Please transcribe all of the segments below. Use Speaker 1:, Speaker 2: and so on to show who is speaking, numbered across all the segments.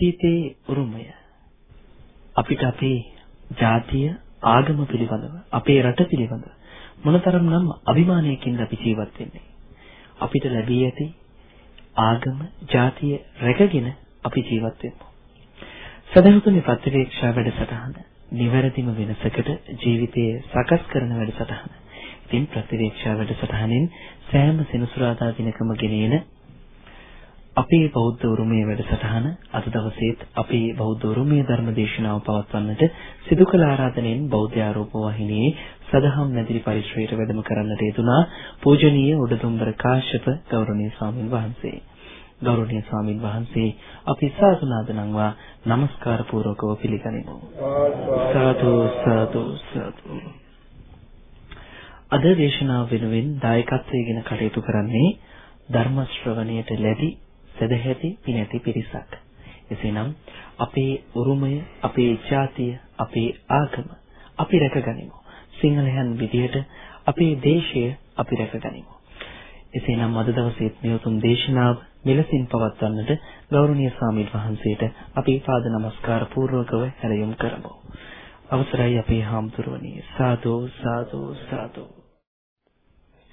Speaker 1: අතීතයේ උරුමය අපිට අපේ ජාතිය ආගම පිළිබඳව අපේ රට පිළිබඳව මොනතරම්නම් අභිමානයකින් අපි ජීවත් වෙන්නේ. අපිට ලැබී ඇති ආගම ජාතිය රැකගෙන අපි ජීවත් වෙමු. සදහතුනි ප්‍රතිවේක්ෂා වැඩසටහන නිවැරදිම වෙනසකට ජීවිතයේ සකස් කරන වැඩසටහන. ඉතින් ප්‍රතිවේක්ෂා වැඩසටහනෙන් සෑම සෙනසුරාදා දිනකම ගෙනෙන අපේ බෞද්ධ උරුමයේ වැඩසටහන අද දවසේත් අපේ බෞද්ධ උරුමයේ ධර්ම දේශනාව පවත්වන්නට සිදු කළ ආරාධනෙන් බෞද්ධ ආරෝප වාහිනියේ සදහම් නැදිරි පරිශ්‍රයට වැඩම කරන්නට යෙදුනා පූජනීය උඩදුම්බර කාශ්‍යප ගෞරවනීය ස්වාමින් වහන්සේ. ගෞරවනීය ස්වාමින් වහන්සේ අපි සාදුනාද නම්වා নমස්කාර පූර්වකව පිළිගනිමු. සාදු සාදු සාදු අද දේශනාව වෙනුවෙන් දායකත්වයෙන් කටයුතු කරන්නේ ධර්ම ශ්‍රවණයට ලැබි සදැහැති පිනැති පිරිසක්. එසේනම් අපේ උරුමය, අපේ ජාතිය, අපේ ආගම අපි රැකගනිමු. සිංහලයන් විදියට අපේ දේශය අපි රැකගනිමු. එසේනම් අද දවසේ මේ උතුම් දේශනාව මෙලෙසින් පවත්වන්නට ගෞරවනීය ස්වාමීන් වහන්සේට අපි පාද නමස්කාර පූර්වකව හැරයුම් කරමු. අවසරයි අපේ හාමුදුරුවනි සාදු සාදු සාදු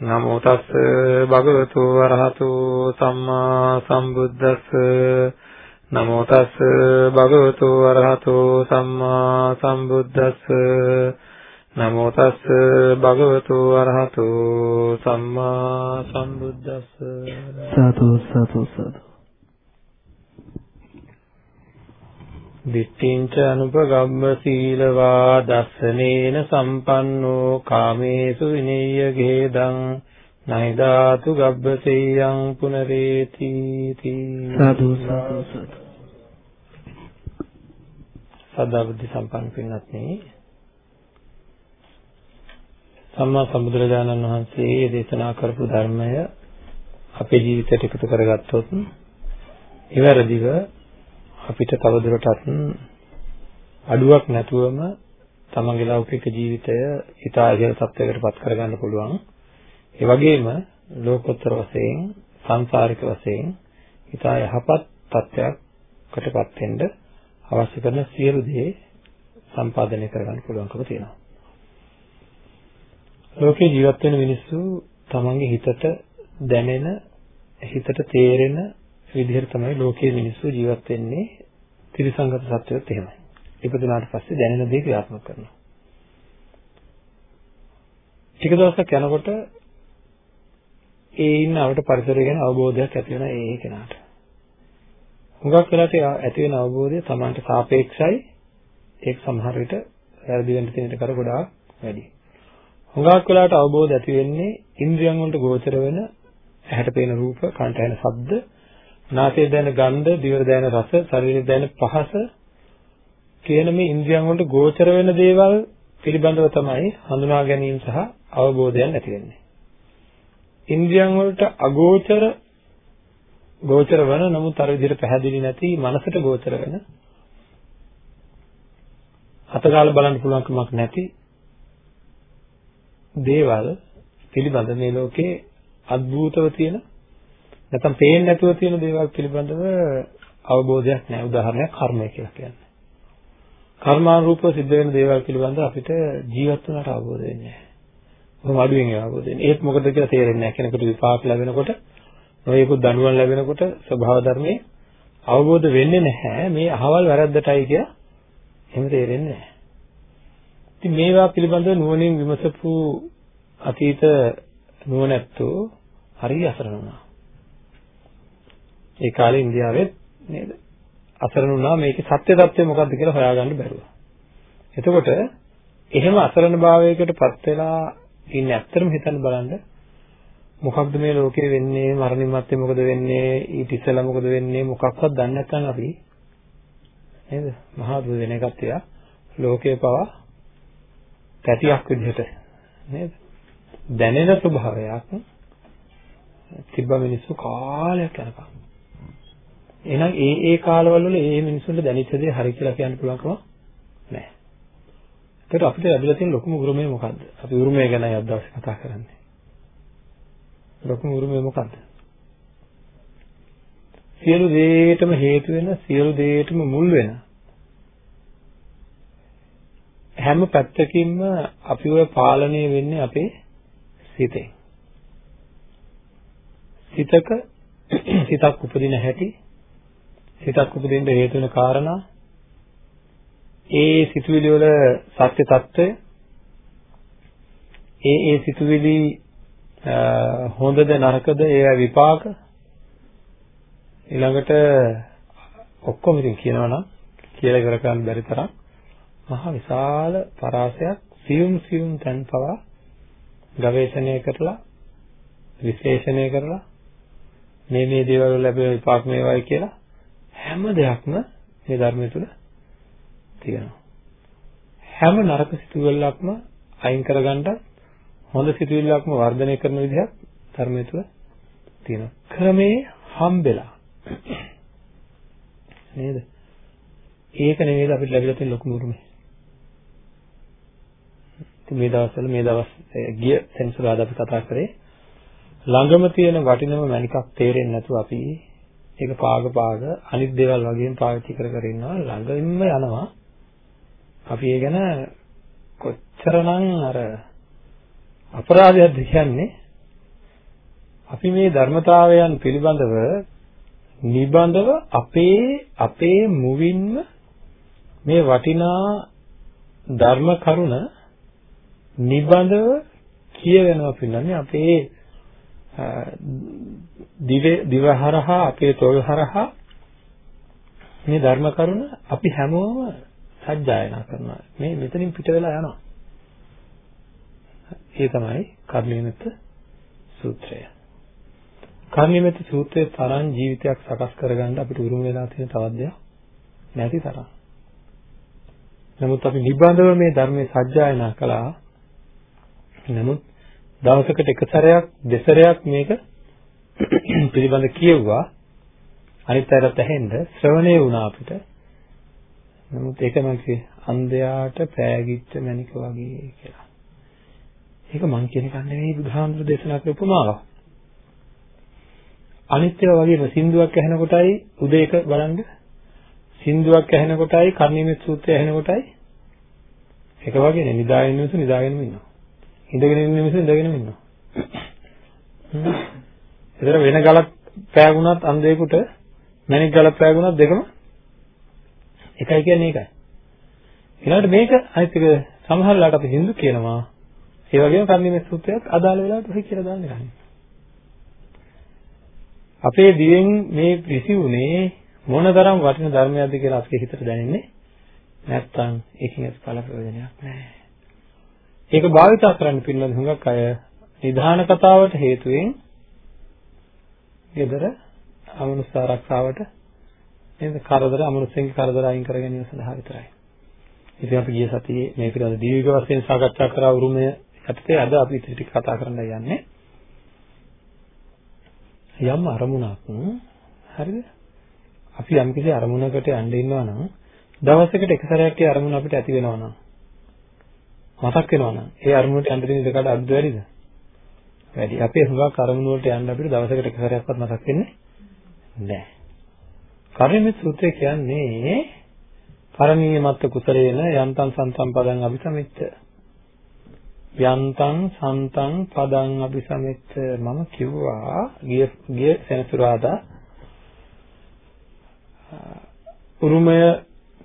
Speaker 2: නමෝ තස්ස භගවතු වරහතු සම්මා සම්බුද්දස්ස. නමෝ තස්ස භගවතු වරහතු සම්මා සම්බුද්දස්ස. නමෝ තස්ස භගවතු වරහතු සම්මා සම්බුද්දස්ස.
Speaker 1: සතු සතු සතු
Speaker 2: දිට්ඨිංච අනුපගම්ම සීලවා දස්සනේන සම්පන්නෝ කාමේසු විනේය ගේදං නයිදාතු ගබ්බසෙයං පුනරේති
Speaker 1: සාදු සාදු සාදු
Speaker 2: සදා. බුද්ධ සම්පන්න පින්වත්නි සම්මා සම්බුදුරජාණන් වහන්සේ දේශනා කරපු ධර්මය අපේ ජීවිතයට එකතු කරගත්තොත් ඉවරදිව අපිට තවදුරටත් අඩුවක් නැතුවම තමන්ගේ ලෞකික ජීවිතය ඉතා ඉහළ තත්යකට පත් කරගන්න පුළුවන්. ඒ වගේම ලෝකෝත්තර වශයෙන් සංසාරික වශයෙන් ඉතා යහපත් තත්යකටපත් වෙන්න අවශ්‍ය කරන සියලු දේ සම්පාදනය කරගන්න පුළුවන්කම තියෙනවා. ලෝකේ ජීවත් වෙන මිනිස්සු තමන්ගේ හිතට දැනෙන හිතට තේරෙන විදිහට තමයි ලෝකයේ මිනිස්සු ජීවත් වෙන්නේ ත්‍රිසංගත සත්‍යයත් එහෙමයි. ඉපදුනාට පස්සේ දැනෙන දේ ක්‍රියාත්මක කරනවා. ටික දවසක් යනකොට ඒ ඉන්න අවට පරිසරය ගැන අවබෝධයක් ඇති වෙන ඒ කෙනාට. හුඟක් වෙලාවට ඇති වෙන අවබෝධය Tamanට සාපේක්ෂයි ඒක සමහර විට වැරදි වෙන්න තියෙන කර ගොඩාක් වැඩි. හුඟක් වෙලාවට අවබෝධ ඇති වෙන්නේ ඉන්ද්‍රියන් වලට ගෝචර වෙන ඇහැට පේන රූප, කනට ඇහෙන ශබ්ද, නාසයේ දැනෙන ගන්ධ, දිවට දැනෙන රස, ශරීරයේ දැනෙන පහස කියන මේ ඉන්ද්‍රියන් වලට ගෝචර වෙන දේවල් පිළිබඳව තමයි හඳුනා ගැනීම සහ අවබෝධයක් ඇති වෙන්නේ. ඉන්ද්‍රියන් වලට අගෝචර ගෝචර වන නමුත් අර විදිහට පැහැදිලි නැති මනසට ගෝචර වෙන අතගාලා බලන්න පුළුවන්කමක් නැති දේවල් පිළිබඳ මේ ලෝකේ අద్භූතව තියෙන නැත්නම් පේන්නේ නැතුව තියෙන දේවල් පිළිබඳව අවබෝධයක් නැහැ. උදාහරණයක් කර්මය කියලා කියන්නේ. කර්මානුරූපව සිද්ධ වෙන දේවල් පිළිබඳව අපිට ජීවත් වුණාට අවබෝධ වෙන්නේ නැහැ. කොහොම අඩුවෙන් අවබෝධ වෙන්නේ. ඒත් මොකද කියලා තේරෙන්නේ නැහැ. කෙනෙකුට විපාක ලැබෙනකොට, නොයෙකුත් දඬුවම් ලැබෙනකොට ස්වභාව ධර්මයේ අවබෝධ වෙන්නේ නැහැ. මේ අහවල් වැරද්දටයි කියලා එහෙම තේරෙන්නේ නැහැ. ඉතින් මේවා පිළිබඳව නුවණින් විමසපු අතීත නුවණැත්තෝ හරිය අසරණ වුණා. ඒ කාලේ ඉන්දියාවෙත් නේද? අසරණ වුණා. මේකේ සත්‍ය తත්වය මොකක්ද කියලා හොයාගන්න බැරුව. එතකොට එහෙම අසරණ භාවයකටපත් වෙලා ඉන්නේ ඇත්තටම හිතන්න බලන්න. මොකක්ද මේ ලෝකේ වෙන්නේ? මරණින් මත්තේ මොකද වෙන්නේ? ඊට ඉස්සෙල්ලා මොකද වෙන්නේ? මොකක්වත් දන්නේ නැත්නම් අපි නේද? මහා දුර වෙන එකක් තියා ලෝකේ පවා පැටියක් විදිහට නේද? දැනෙන ස්වභාවයක් තිබ්බ මිනිස්සු කාලයක් යනකම්. එහෙනම් ඒ ඒ කාලවල වල ඒ මිනිස්සුන්ට දැනෙච්ච දේ හරි කියලා කියන්න පුළුවන්කම නැහැ. ඒකට අපිට ලැබිලා තියෙන ලොකුම උරුමය මොකද්ද? අපි උරුමය ගැනයි අද දවසේ කතා කරන්නේ. ලොකුම උරුමය මොකද්ද? සියලු දේටම හේතු වෙන සියලු දේටම මුල් වෙන හැම පැත්තකින්ම අපිව පාලනය වෙන්නේ අපේ සිතෙන්. සිතක සිතක් උපදින හැටි සිතක් උපදින්න හේතු වෙන කාරණා. ඒ සිතුවිලි වල සත්‍ය తত্ত্বය ඒ ඒ සිතුවිලි හොඳද නරකද ඒවා විපාක. ඊළඟට ඔක්කොම ඉතින් කියනවා නම් කියලා ඉවර කරන්න බැරි තරම් මහ විශාල පරාසයක් සියුම් සියුම් තැන් පවා ගවේෂණය කරලා විශ්ලේෂණය කරලා මේ මේ දේවල් ලැබෙන විපාක මේවායි කියලා හැම දෙයක්ම මේ ධර්මය තුල තියෙනවා. හැම නරක සිතුවිල්ලක්ම අයින් කරගන්න හොඳ සිතුවිල්ලක්ම වර්ධනය කරන විදිහක් ධර්මය තුල තියෙනවා. ක්‍රමේ හම්බෙලා නේද? ඒක නෙවෙයිද අපිට ලැබිලා තියෙන ලොකුම උරුමය. ඉතින් මේ දවස්වල මේ දවස් ගිය සෙන්සුරාදා අපි කතා කරේ ළඟම තියෙන වටිනම මණිකක් තේරෙන්නේ නැතුව අපි ඒක පාග පාග අනිත් දේවල් වගේම පාවිච්චි කර කර ඉන්නවා. ළඟින්ම යනවා. අපි ඒ ගැන කොච්චරනම් අර අපරාධයක්ද කියන්නේ? අපි මේ ධර්මතාවයන් පිළිබඳව නිබඳව අපේ අපේ මුවින්ම මේ වටිනා ධර්ම කරුණ නිබඳව කියවෙනවා පින්නන්නේ අපේ දිවේ දිවහරහා අපේ තොල්හරහා මේ ධර්ම කරුණ අපි හැමෝම සජ්ජායනා කරනවා. මේ මෙතනින් පිට වෙලා යනවා. ඒ තමයි කර්ණීයමෙත් සූත්‍රය. කර්ණීයමෙත් සූත්‍රයේ තරම් ජීවිතයක් සකස් කරගන්න අපිට උරුම වෙලා තියෙන තවත් දෙයක් නැති තරම්. නමුත් අපි නිබඳව මේ ධර්මයේ සජ්ජායනා කළා. නමුත් දවසකට එක සැරයක් දෙසරයක් මේක පිළිබඳ කියුවා අනිත් අයටත් ඇහෙන්න ශ්‍රවණය වුණා අපිට නමුත් ඒක මම කියේ අන්ධයාට පෑගිච්ච මණික වගේ කියලා. ඒක මං කියන එක නෙවෙයි බුදුහාමුදුරු දේශනා කරපු උපමාවක්. අනිත් ඒවා වගේම සින්දුවක් ඇහෙන කොටයි උදේක බලන්න සින්දුවක් ඇහෙන කොටයි කර්ණීමේ සූත්‍රය ඇහෙන කොටයි එක වගේනේ නිදාගෙන මිනිස්සු නිදාගෙනම ඉන්නවා. ඉඳගෙන ඉන්න මිනිස්සු ඉඳගෙනම ඉන්නවා. ඒතර වෙන ගලක් පෑගුණත් අන්ධයෙකුට මණික් ගලක් පෑගුණත් දෙකම එකයි කියන්නේ ඒකයි. ඊළඟට මේක අනිත් එක සමහර වෙලාවට අපි හින්දු කියනවා ඒ වගේම කර්ණීය සූත්‍රයක් අදාළ වෙලාවට ඔහි කියලා දාන්න ගන්න. අපේ දිවෙන් මේ විසිුනේ මොනතරම් වටින ධර්මයක්ද කියලා අපේ හිතට දැනෙන්නේ නැත්තම් ඒකෙන් ඇති ඵල ප්‍රයෝජනයක් නැහැ. ඒක භාවිතා කරන්න පිළිබඳ හුඟක් අය නිධාන කතාවට හේතුවෙන් gedara අමනුෂ්‍ය ආරක්ෂාවට නේද කරදර අමනුෂ්‍යන්ගේ කරදර අයින් කර ගැනීම සඳහා විතරයි. ඉතින් අපි ගිය සතියේ මේ පිළිබඳ දීර්ඝ වශයෙන් සාකච්ඡා කරා උරුමය යටතේ අද අපි ඉතින් ටික කතා කරන්න යන්නේ. යම් අරමුණක් හරිද? අපි යම් කිසි අරමුණකට යන්න ඉන්නවා නම් දවසකට එක සැරයක් ඒ අරමුණ අපිට ඇති වෙනවා නම් මතක් වෙනවා නම් ඒ අරමුණට යන්න දෙන ඉඩකඩ අඩු වැඩිද? වැඩි. අපේ හුඟක් අරමුණු වලට යන්න අපිට දවසකට එක සැරයක්වත් මතක් වෙන්නේ නැහැ. කර්මමිත සූත්‍රය කියන්නේ කරණීය මත්ත කුසලේන යන්තං සන්තම් පදං අபிසමෙච්ච යන්තං සන්තං පදං අபிසමෙච්ච මම කිව්වා ගිය ගිය සෙනසුරාදා උරුමය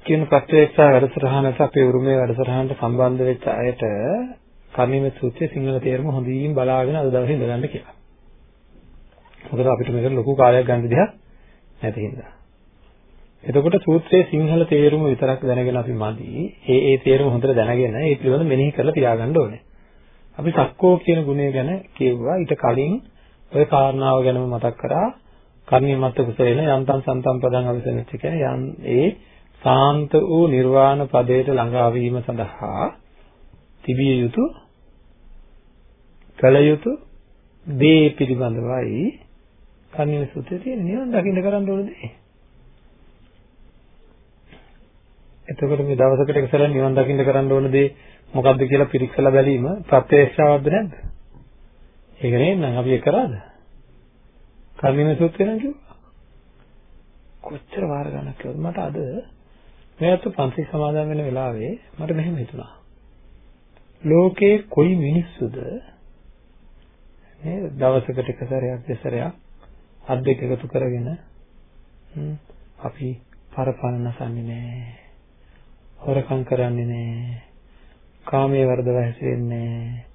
Speaker 2: කියන ප්‍රත්‍යක්ෂ වැඩසටහනට අපේ උරුමයේ වැඩසටහනට සම්බන්ධ වෙච්ච අයට කර්ණීය සූත්‍රයේ සිංහල තේරුම හොඳින් බලාගෙන අද දවසේ ඉඳගන්න කියලා. මොකද අපිට මේකට ලොකු කාලයක් ගන්න දෙයක් නැති හින්දා. එතකොට සූත්‍රයේ සිංහල තේරුම විතරක් දැනගෙන අපි මදි. ඒ ඒ තේරුම හොඳට දැනගෙන ඒ පිළිබඳව මෙනෙහි කරලා තියාගන්න ඕනේ. අපි සක්කෝ කියන ගුණය ගැන කියුවා ඊට කලින් ওই කාරණාව ගැනම මතක් කරා කර්ණීයමත්ත කුසලේන යන්තම් සන්තම් පදං අවිසෙනෙච්ච කියන්නේ යන් ඒ සාන්ත වූ නිර්වාණ පදයට ළඟා වීම සඳහා තිබිය යුතු කල යුතු දේ පිළිබඳවයි කර්ණීය සූත්‍රයේ තියෙන නිවන් දකින්න කරන්න ඕන දේ. එතකොට මේ දවසකට එක සැරයක් නිවන් දකින්න කරන්න ඕන දේ මොකක්ද කියලා පිරික්සලා බැලීම ප්‍රත්‍යක්ෂවක්ද නැද්ද? ඒක නේනම් අපි ඒක කරාද? කර්ණීය සූත්‍රය නම් කිව්වා. කොච්චර වාර ගණක් කිව්වද මට අද මේකට පන්සල් සමාදන් වෙන වෙලාවේ මට මෙහෙම හිතුණා. ලෝකේ කොයි මිනිස්සුද නේද දවසකට එක සැරයක් දෙසරයක් අත් දෙක එකතු කරගෙන අපි පරපණ නසන්නේ නැහැ. හොරකම් කරන්නේ නැහැ. කාමයේ වර්ධව හැසිරෙන්නේ නැහැ.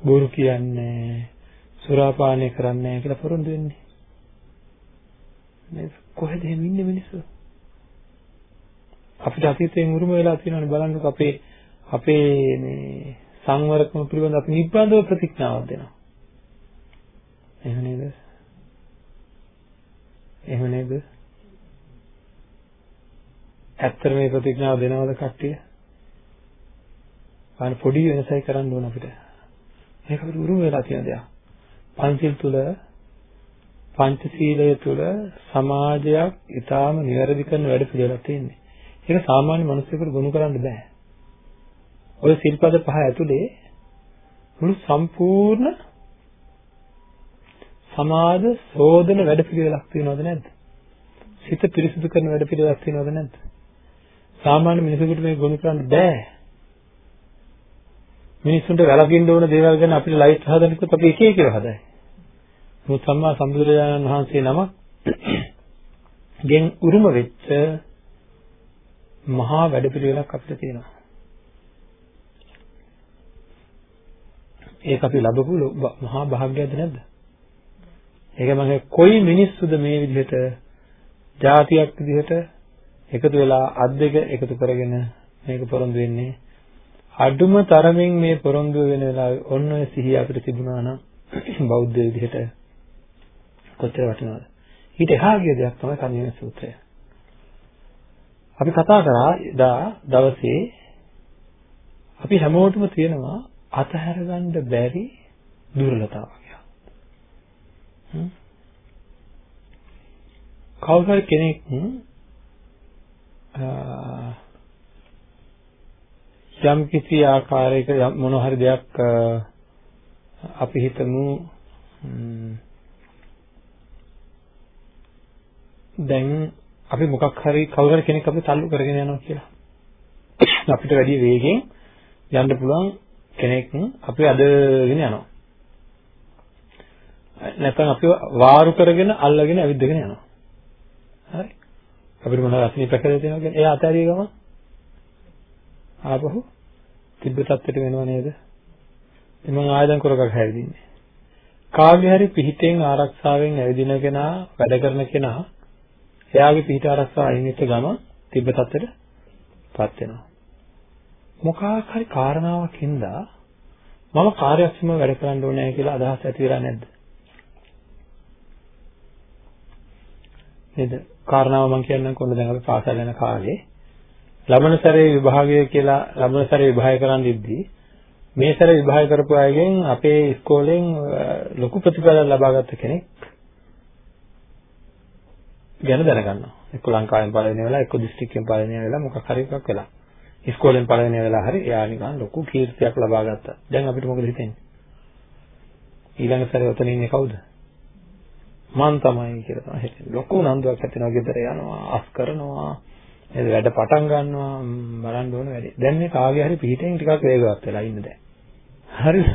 Speaker 2: බොරු කියන්නේ සුරාපානය කරන්නේ නැහැ කියලා පොරොන්දු වෙන්නේ. මේ කොහෙද එහෙම ඉන්නේ මිනිස්සු? අපිට අතීතයෙන් උරුම වෙලා තියෙනවනේ බලන්නකෝ අපේ අපේ මේ සංවරකම පිළිබඳ අපි නිබ්බන්ධව ප්‍රතිඥාවක් දෙනවා. එහෙම නේද? එහෙම නේද? ඇත්තට මේ ප්‍රතිඥාව දෙනවද කට්ටිය? අන්න පොඩි වෙනසයි කරන්න ඕන අපිට. මේක අපිට උරුම වෙලා තියෙන දෙයක්. පංචිල් තුල පංචශීලය තුල සමාජයක් ඊටාම නිවැරදි කරන වැඩ පිළිවෙලක් තියෙන්නේ. ඒක සාමාන්‍ය මිනිස්සුන්ට ගොනු කරන්න බෑ. ඔය සිල්පද පහ ඇතුලේ මුළු සම්පූර්ණ සමාජ සෝදන වැඩ පිළිවෙලක් තියෙනවද නැද්ද? සිත පිරිසිදු කරන වැඩ පිළිවෙලක් තියෙනවද නැද්ද? සාමාන්‍ය මිනිසෙකුට මේක ගොනු කරන්න බෑ. මිනිස්සුන්ට වැළකින්න ඕන දේවල් ගැන අපිට ලයිට් හදනකොට අපි එක එක ඒවා හදයි. මොකද සම්මා සම්බුදුරජාණන් වහන්සේ නම ගෙන් උරුම වෙච්ච මහා වැඩපිළිවෙලක් අපිට තියෙනවා. ඒක අපි ලැබපු මහා භාග්‍යයක්ද නැද්ද? ඒක මම කොයි මිනිස්සුද මේ විදිහට જાතියක් විදිහට එකතු වෙලා අත් දෙක එකතු කරගෙන මේක පොරොන්දු වෙන්නේ. අඩුම තරමින් මේ පොරොන්දු වෙන වෙලාවේ ඔන්න ඔය සිහිය අපිට තිබුණා නම් බෞද්ධ විදිහට කොච්චර වටිනවද? ඊට එහා ගිය දෙයක් තමයි කන්‍යාන සූත්‍රය. අපි කතා කරා එදා දවසේ අපි හැමෝටම තියෙනවා අතහැර ගන්න බැරි දුර්වලතාවක් කවුරු කෙනෙක් යම් කිසි ආකාරයක මොන හරි දෙයක් අපි හිතමු දැන් අපි මොකක් හරි කවුරු හරි කෙනෙක් අපි තල්ලු කරගෙන යනවා කියලා. අපිට වැඩි වේගෙන් යන්න පුළුවන් කෙනෙක් අපි අදගෙන යනවා. නැත්නම් අපිව වාරු කරගෙන අල්ලගෙන ඇවිද්දගෙන යනවා. හරි. අපිට මොන රසණී පැකලේ තියෙනවා කියන්නේ එයා අතාරිය ගම ආපහු තිබ්බ තත්ත්වයට වෙනව නේද? මම ආයතන කරගක් හැවිදින්නේ. කාගේ හරි පිහිටෙන් ආරක්ෂාවෙන් ඇවිදින කෙනා වැඩ කරන කෙනා එයාගේ පිහිට ආරක්ෂාව අයින් ගම තිබ්බ තත්ත්වයට පත් වෙනවා. මොකක් හරි කාරණාවක් හින්දා මම කාර්යක්ෂමව වැඩ කරන්න ඕනේ කියලා අදහස් ඇති වෙලා නැද්ද? නේද? කාරණාව මම කියන්නම් කොහොමද දැන් අපි පාසල් යන කාලේ ලබන සැරේ විභාගය කියලා ලබන සැරේ විභාගය කරන්න ඉද්දී මේ සැරේ විභාගය කරපු අයගෙන් අපේ ඉස්කෝලෙන් ලොකු ප්‍රතිඵල ලබාගත් කෙනෙක් ගැන දැනගන්නවා. එක්ක ලංකාවෙන් පළවෙනි වෙලා එක්ක දිස්ත්‍රික්කයෙන් පළවෙනි වෙලා මොකක් හරි එකක් වෙලා. ඉස්කෝලෙන් පළවෙනි වෙලා හරි එයා නිකන් ලොකු කීර්තියක් ලබා ගත්තා. දැන් අපිට මොකද හිතෙන්නේ? ඊළඟ සැරේ ඔතන ඉන්නේ කවුද? මං තමයි කියලා තමයි හිතෙන්නේ. ලොකු නන්දුවක් ඇතිවෙනවා ගෙදර යනවා, අස් කරනවා, නේද වැඩ පටන් ගන්නවා, බලන්න ඕන වැඩේ. දැන් මේ කාගේ හරි පිටින් ටිකක් වේගවත් වෙලා ඉන්න දැන්. හරිද?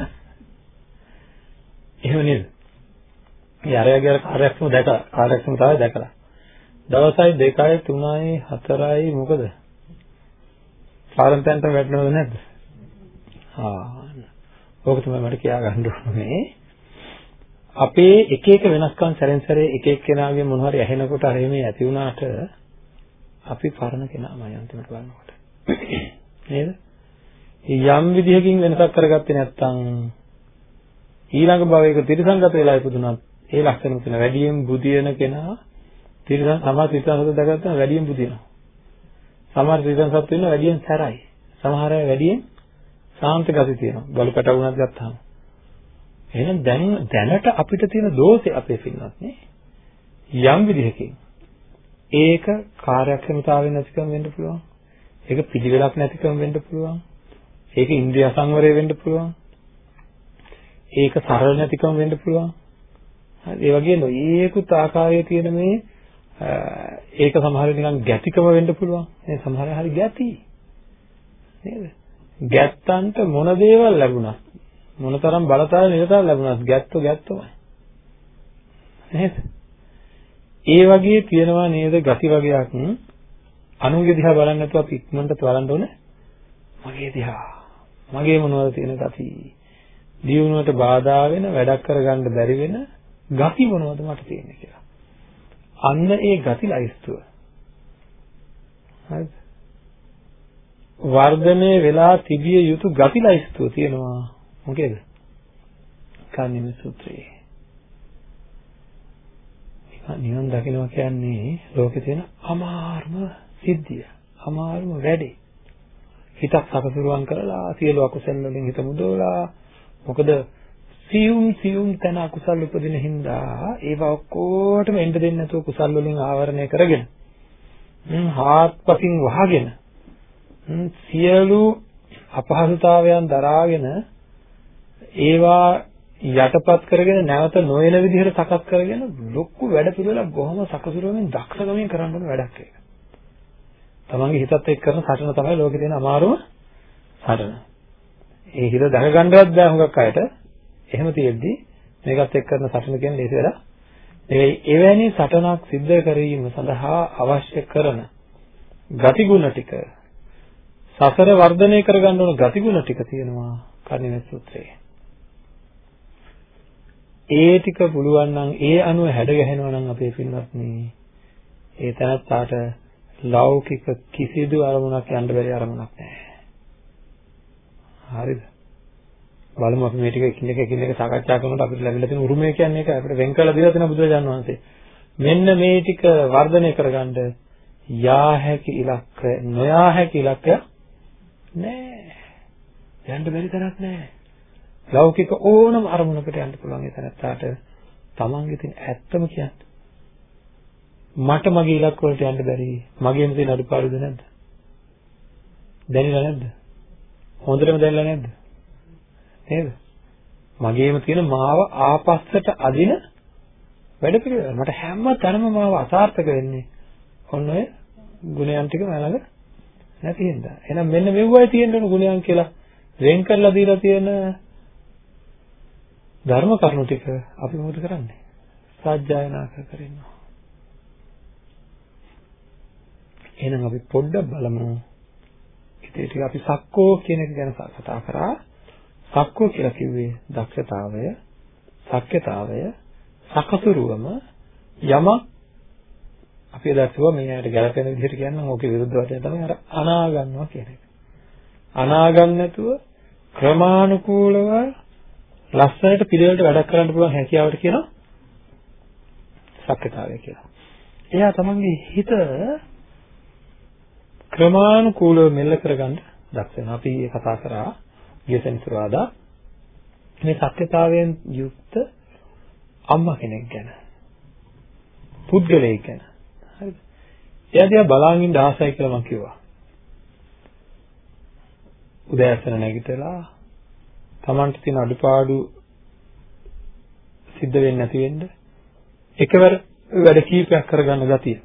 Speaker 2: එහෙම නේද? මේ අරයාගේ කාර්යක්ෂම දැකලා, කාර්යක්ෂමතාවය දැකලා. දවසයි 2යි 3යි 4යි මොකද? පාරන්තයන්ට වැටෙනවද නැද්ද? ආ. ඕක තමයි මට කියා ගන්න ඕනේ. අපේ එක එක වෙනස්කම් සැරෙන් සැරේ එක එක කෙනාගේ මොන හරි ඇහෙනකොට අර මේ ඇති වුණාට අපි පරණ කෙනාමයි අන්තිමට බලනකොට නේද? යම් විදිහකින් වෙනසක් කරගත්තේ නැත්නම් ඊළඟ භවයක තිරසංගත වෙලා ඉපදුනත් ඒ ලක්ෂණ තියෙන වැඩියෙන් බුදියන කෙනා තිරසන් සමහර තිරසන් සතු දැකගත්තාම වැඩියෙන් බුදිනවා. සමහර තිරසන් සතු ඉන්න වැඩියෙන් සැරයි. සමහර අය වැඩියෙන් සාන්ත ගති තියෙනවා. බලු පැට වුණත් ගත්තාම. එහෙනම් දැන් දැනට අපිට තියෙන දෝෂේ අපේ පින්නත් නේ. යම් විදිහකින් ඒක කාර්යක්ෂමතාවයෙන් නැතිකම වෙන්න පුළුවන්. ඒක පිළිවෙලක් නැතිකම වෙන්න පුළුවන්. ඒක ඉන්ද්‍රිය සංවරය වෙන්න පුළුවන්. ඒක සරල නැතිකම වෙන්න පුළුවන්. හරි ඒ වගේ නොයේකුත් ආකාරයේ තියෙන මේ ඒක සමහර නිකන් ගැතිකම වෙන්න පුළුවන්. මේ සමහර හරි ගැති. නේද? ගැත්තන්ට මොන දේවල් ලැබුණත් මොනතරම් බලතල නිරතව ලැබුණත් ගැත්තෝ ගැත්තෝමයි. නේද? ඒ වගේ තියෙනවා නේද ගති වගේක්? අනුන්ගේ දිහා බලන්නේ නැතුව අපි ඉක්මනට බලන්න ඕනේ. මගේ දිහා. මගේ මොනවද තියෙන ගති? දියුණුවට බාධා වෙන වැඩක් කරගන්න බැරි වෙන ගති මොනවද මට තියෙන්නේ කියලා. අන්න ඒ ගති ලයිස්තුව. හරිද? වර්ධනය වෙලා තිබිය යුතු ගති ලයිස්තුව තියෙනවා. මොකේද කන්නිම සූත්‍රයේ නිවන් දකිනවා කියන්නේ ලෝකේ තියෙන අමාරුම සිද්ධිය. අමාරුම වැඩේ. හිතක් සකසුරුවම් කරලා සියලු අකුසල් වලින් හිත මුදවලා මොකද සියුම් සියුම් තන අකුසල් උපදින හින්දා ඒවා ඔක්කොටම එන්න දෙන්නේ නැතුව කුසල් වලින් ආවරණය කරගෙන හ්ම් හාත්පසින් වහගෙන සියලු අපහසුතාවයන් දරාගෙන ඒවා යටපත් කරගෙන නැවත නොයන විදිහට සකස් කරගෙන ලොකු වැඩ පිළිවෙලක් බොහොම සකසුරුවමින් දක්ෂකමින් කරන්න ඕන වැඩක් ඒක. තමන්ගේ හිතත් එක්ක කරන සටන තමයි ලෝකේ තියෙන අමාරුම සටන. ඒ හිත දැක ගන්නවත් බෑ හුඟක් අයට. එහෙම තියෙද්දි මේකත් එක්ක කරන සටන කියන්නේ ලේසි වැඩක් නෙවෙයි. එවැනි සටනක් සිද්ධ කිරීම සඳහා අවශ්‍ය කරන ගතිගුණ ටික සසර වර්ධනය කරගන්න ඕන ගතිගුණ ටික තියෙනවා කර්ණින සූත්‍රයේ. ඒ ටික පුළුවන් නම් ඒ අනුව හැඩ ගැහෙනවා නම් අපේ පින්වත්නි ඒ තැනත්තාට ලෞකික කිසිදු අරමුණක් යන්න බැරි අරමුණක් නැහැ. හරිද? බලමු අපි මේ ටික එකින් එක එකින් එක සාකච්ඡා කරනකොට අපිට ලැබිලා තියෙන උරුමය කියන්නේ ඒක අපිට වෙන් කරලා දීලා තියෙන බුදුරජාණන් වහන්සේ. මෙන්න මේ ටික වර්ධනය කරගන්න යා හැකි ඉලක්කය නොයා හැකි ඉලක්කය නෑ. යන්න බැරි තරක් නෑ. ලෞකික ඕනම අරමුණකට යන්න පුළුවන් ඒ තැනත්තාට තමන්ගේ තියෙන ඇත්තම කියන්නේ. මට මගේ ඉලක්ක වලට යන්න බැරි. මගේම තියෙන අඩුපාඩුද නැද්ද? දැනෙලා නැද්ද? හොඳටම දැනෙලා නැද්ද? නේද? මගේම තියෙන මාව ආපස්සට අදින වැඩ පිළිවෙල. මට හැම තැනම මාව අසාර්ථක වෙන්නේ. ඔන්න ඔය ගුණයන් ටික මලඟ නැති හින්දා. එහෙනම් මෙන්න මෙව්වයි තියෙන්න ඕන ගුණයන් කියලා වෙන් කරලා දීලා තියෙන ධර්ම කරුණු ටික අපි මොකද කරන්නේ? සාජ්ජායනා කර ඉන්නවා. එහෙනම් අපි පොඩ්ඩක් බලමු. ඉතින් ටික අපි සක්කෝ කියන එක ගැන කතා කරා. සක්කෝ කියලා කිව්වේ දක්ෂතාවය, සක්්‍යතාවය, සකසුරුවම යම අපි දැක්වුවා මේ ඇයිට ගැලපෙන විදිහට කියන්නම් ඕකේ විරුද්ධ වචනය තමයි අර අනා ගන්නවා කියන එක. අනා ගන්න නැතුව ක්‍රමානුකූලව ලස්සනට පිළිවෙලට වැඩක් කරන්න පුළුවන් හැකියාවට කියනවා සක්්‍යතාවය කියලා. එයා තමන්ගේ හිත ක්‍රමානුකූලව මෙල්ල කරගන්න දක්ෂ වෙනවා. අපි කතා කරා ගියසෙන්සුරාදා මේ සත්‍යතාවයෙන් යුක්ත අම්මා කෙනෙක් ගැන. පුද්ගලයෙක් ගැන. හරිද? එයා දිහා බලාගෙන ඉන්න ආසයි කියලා මම කිව්වා. උදෑසන නැගිටලා Tamanට තියෙන අඩුපාඩු සිද්ධ වෙන්නේ නැති වෙන්න එකවර වැඩ කීපයක් කරගන්න ගතිය.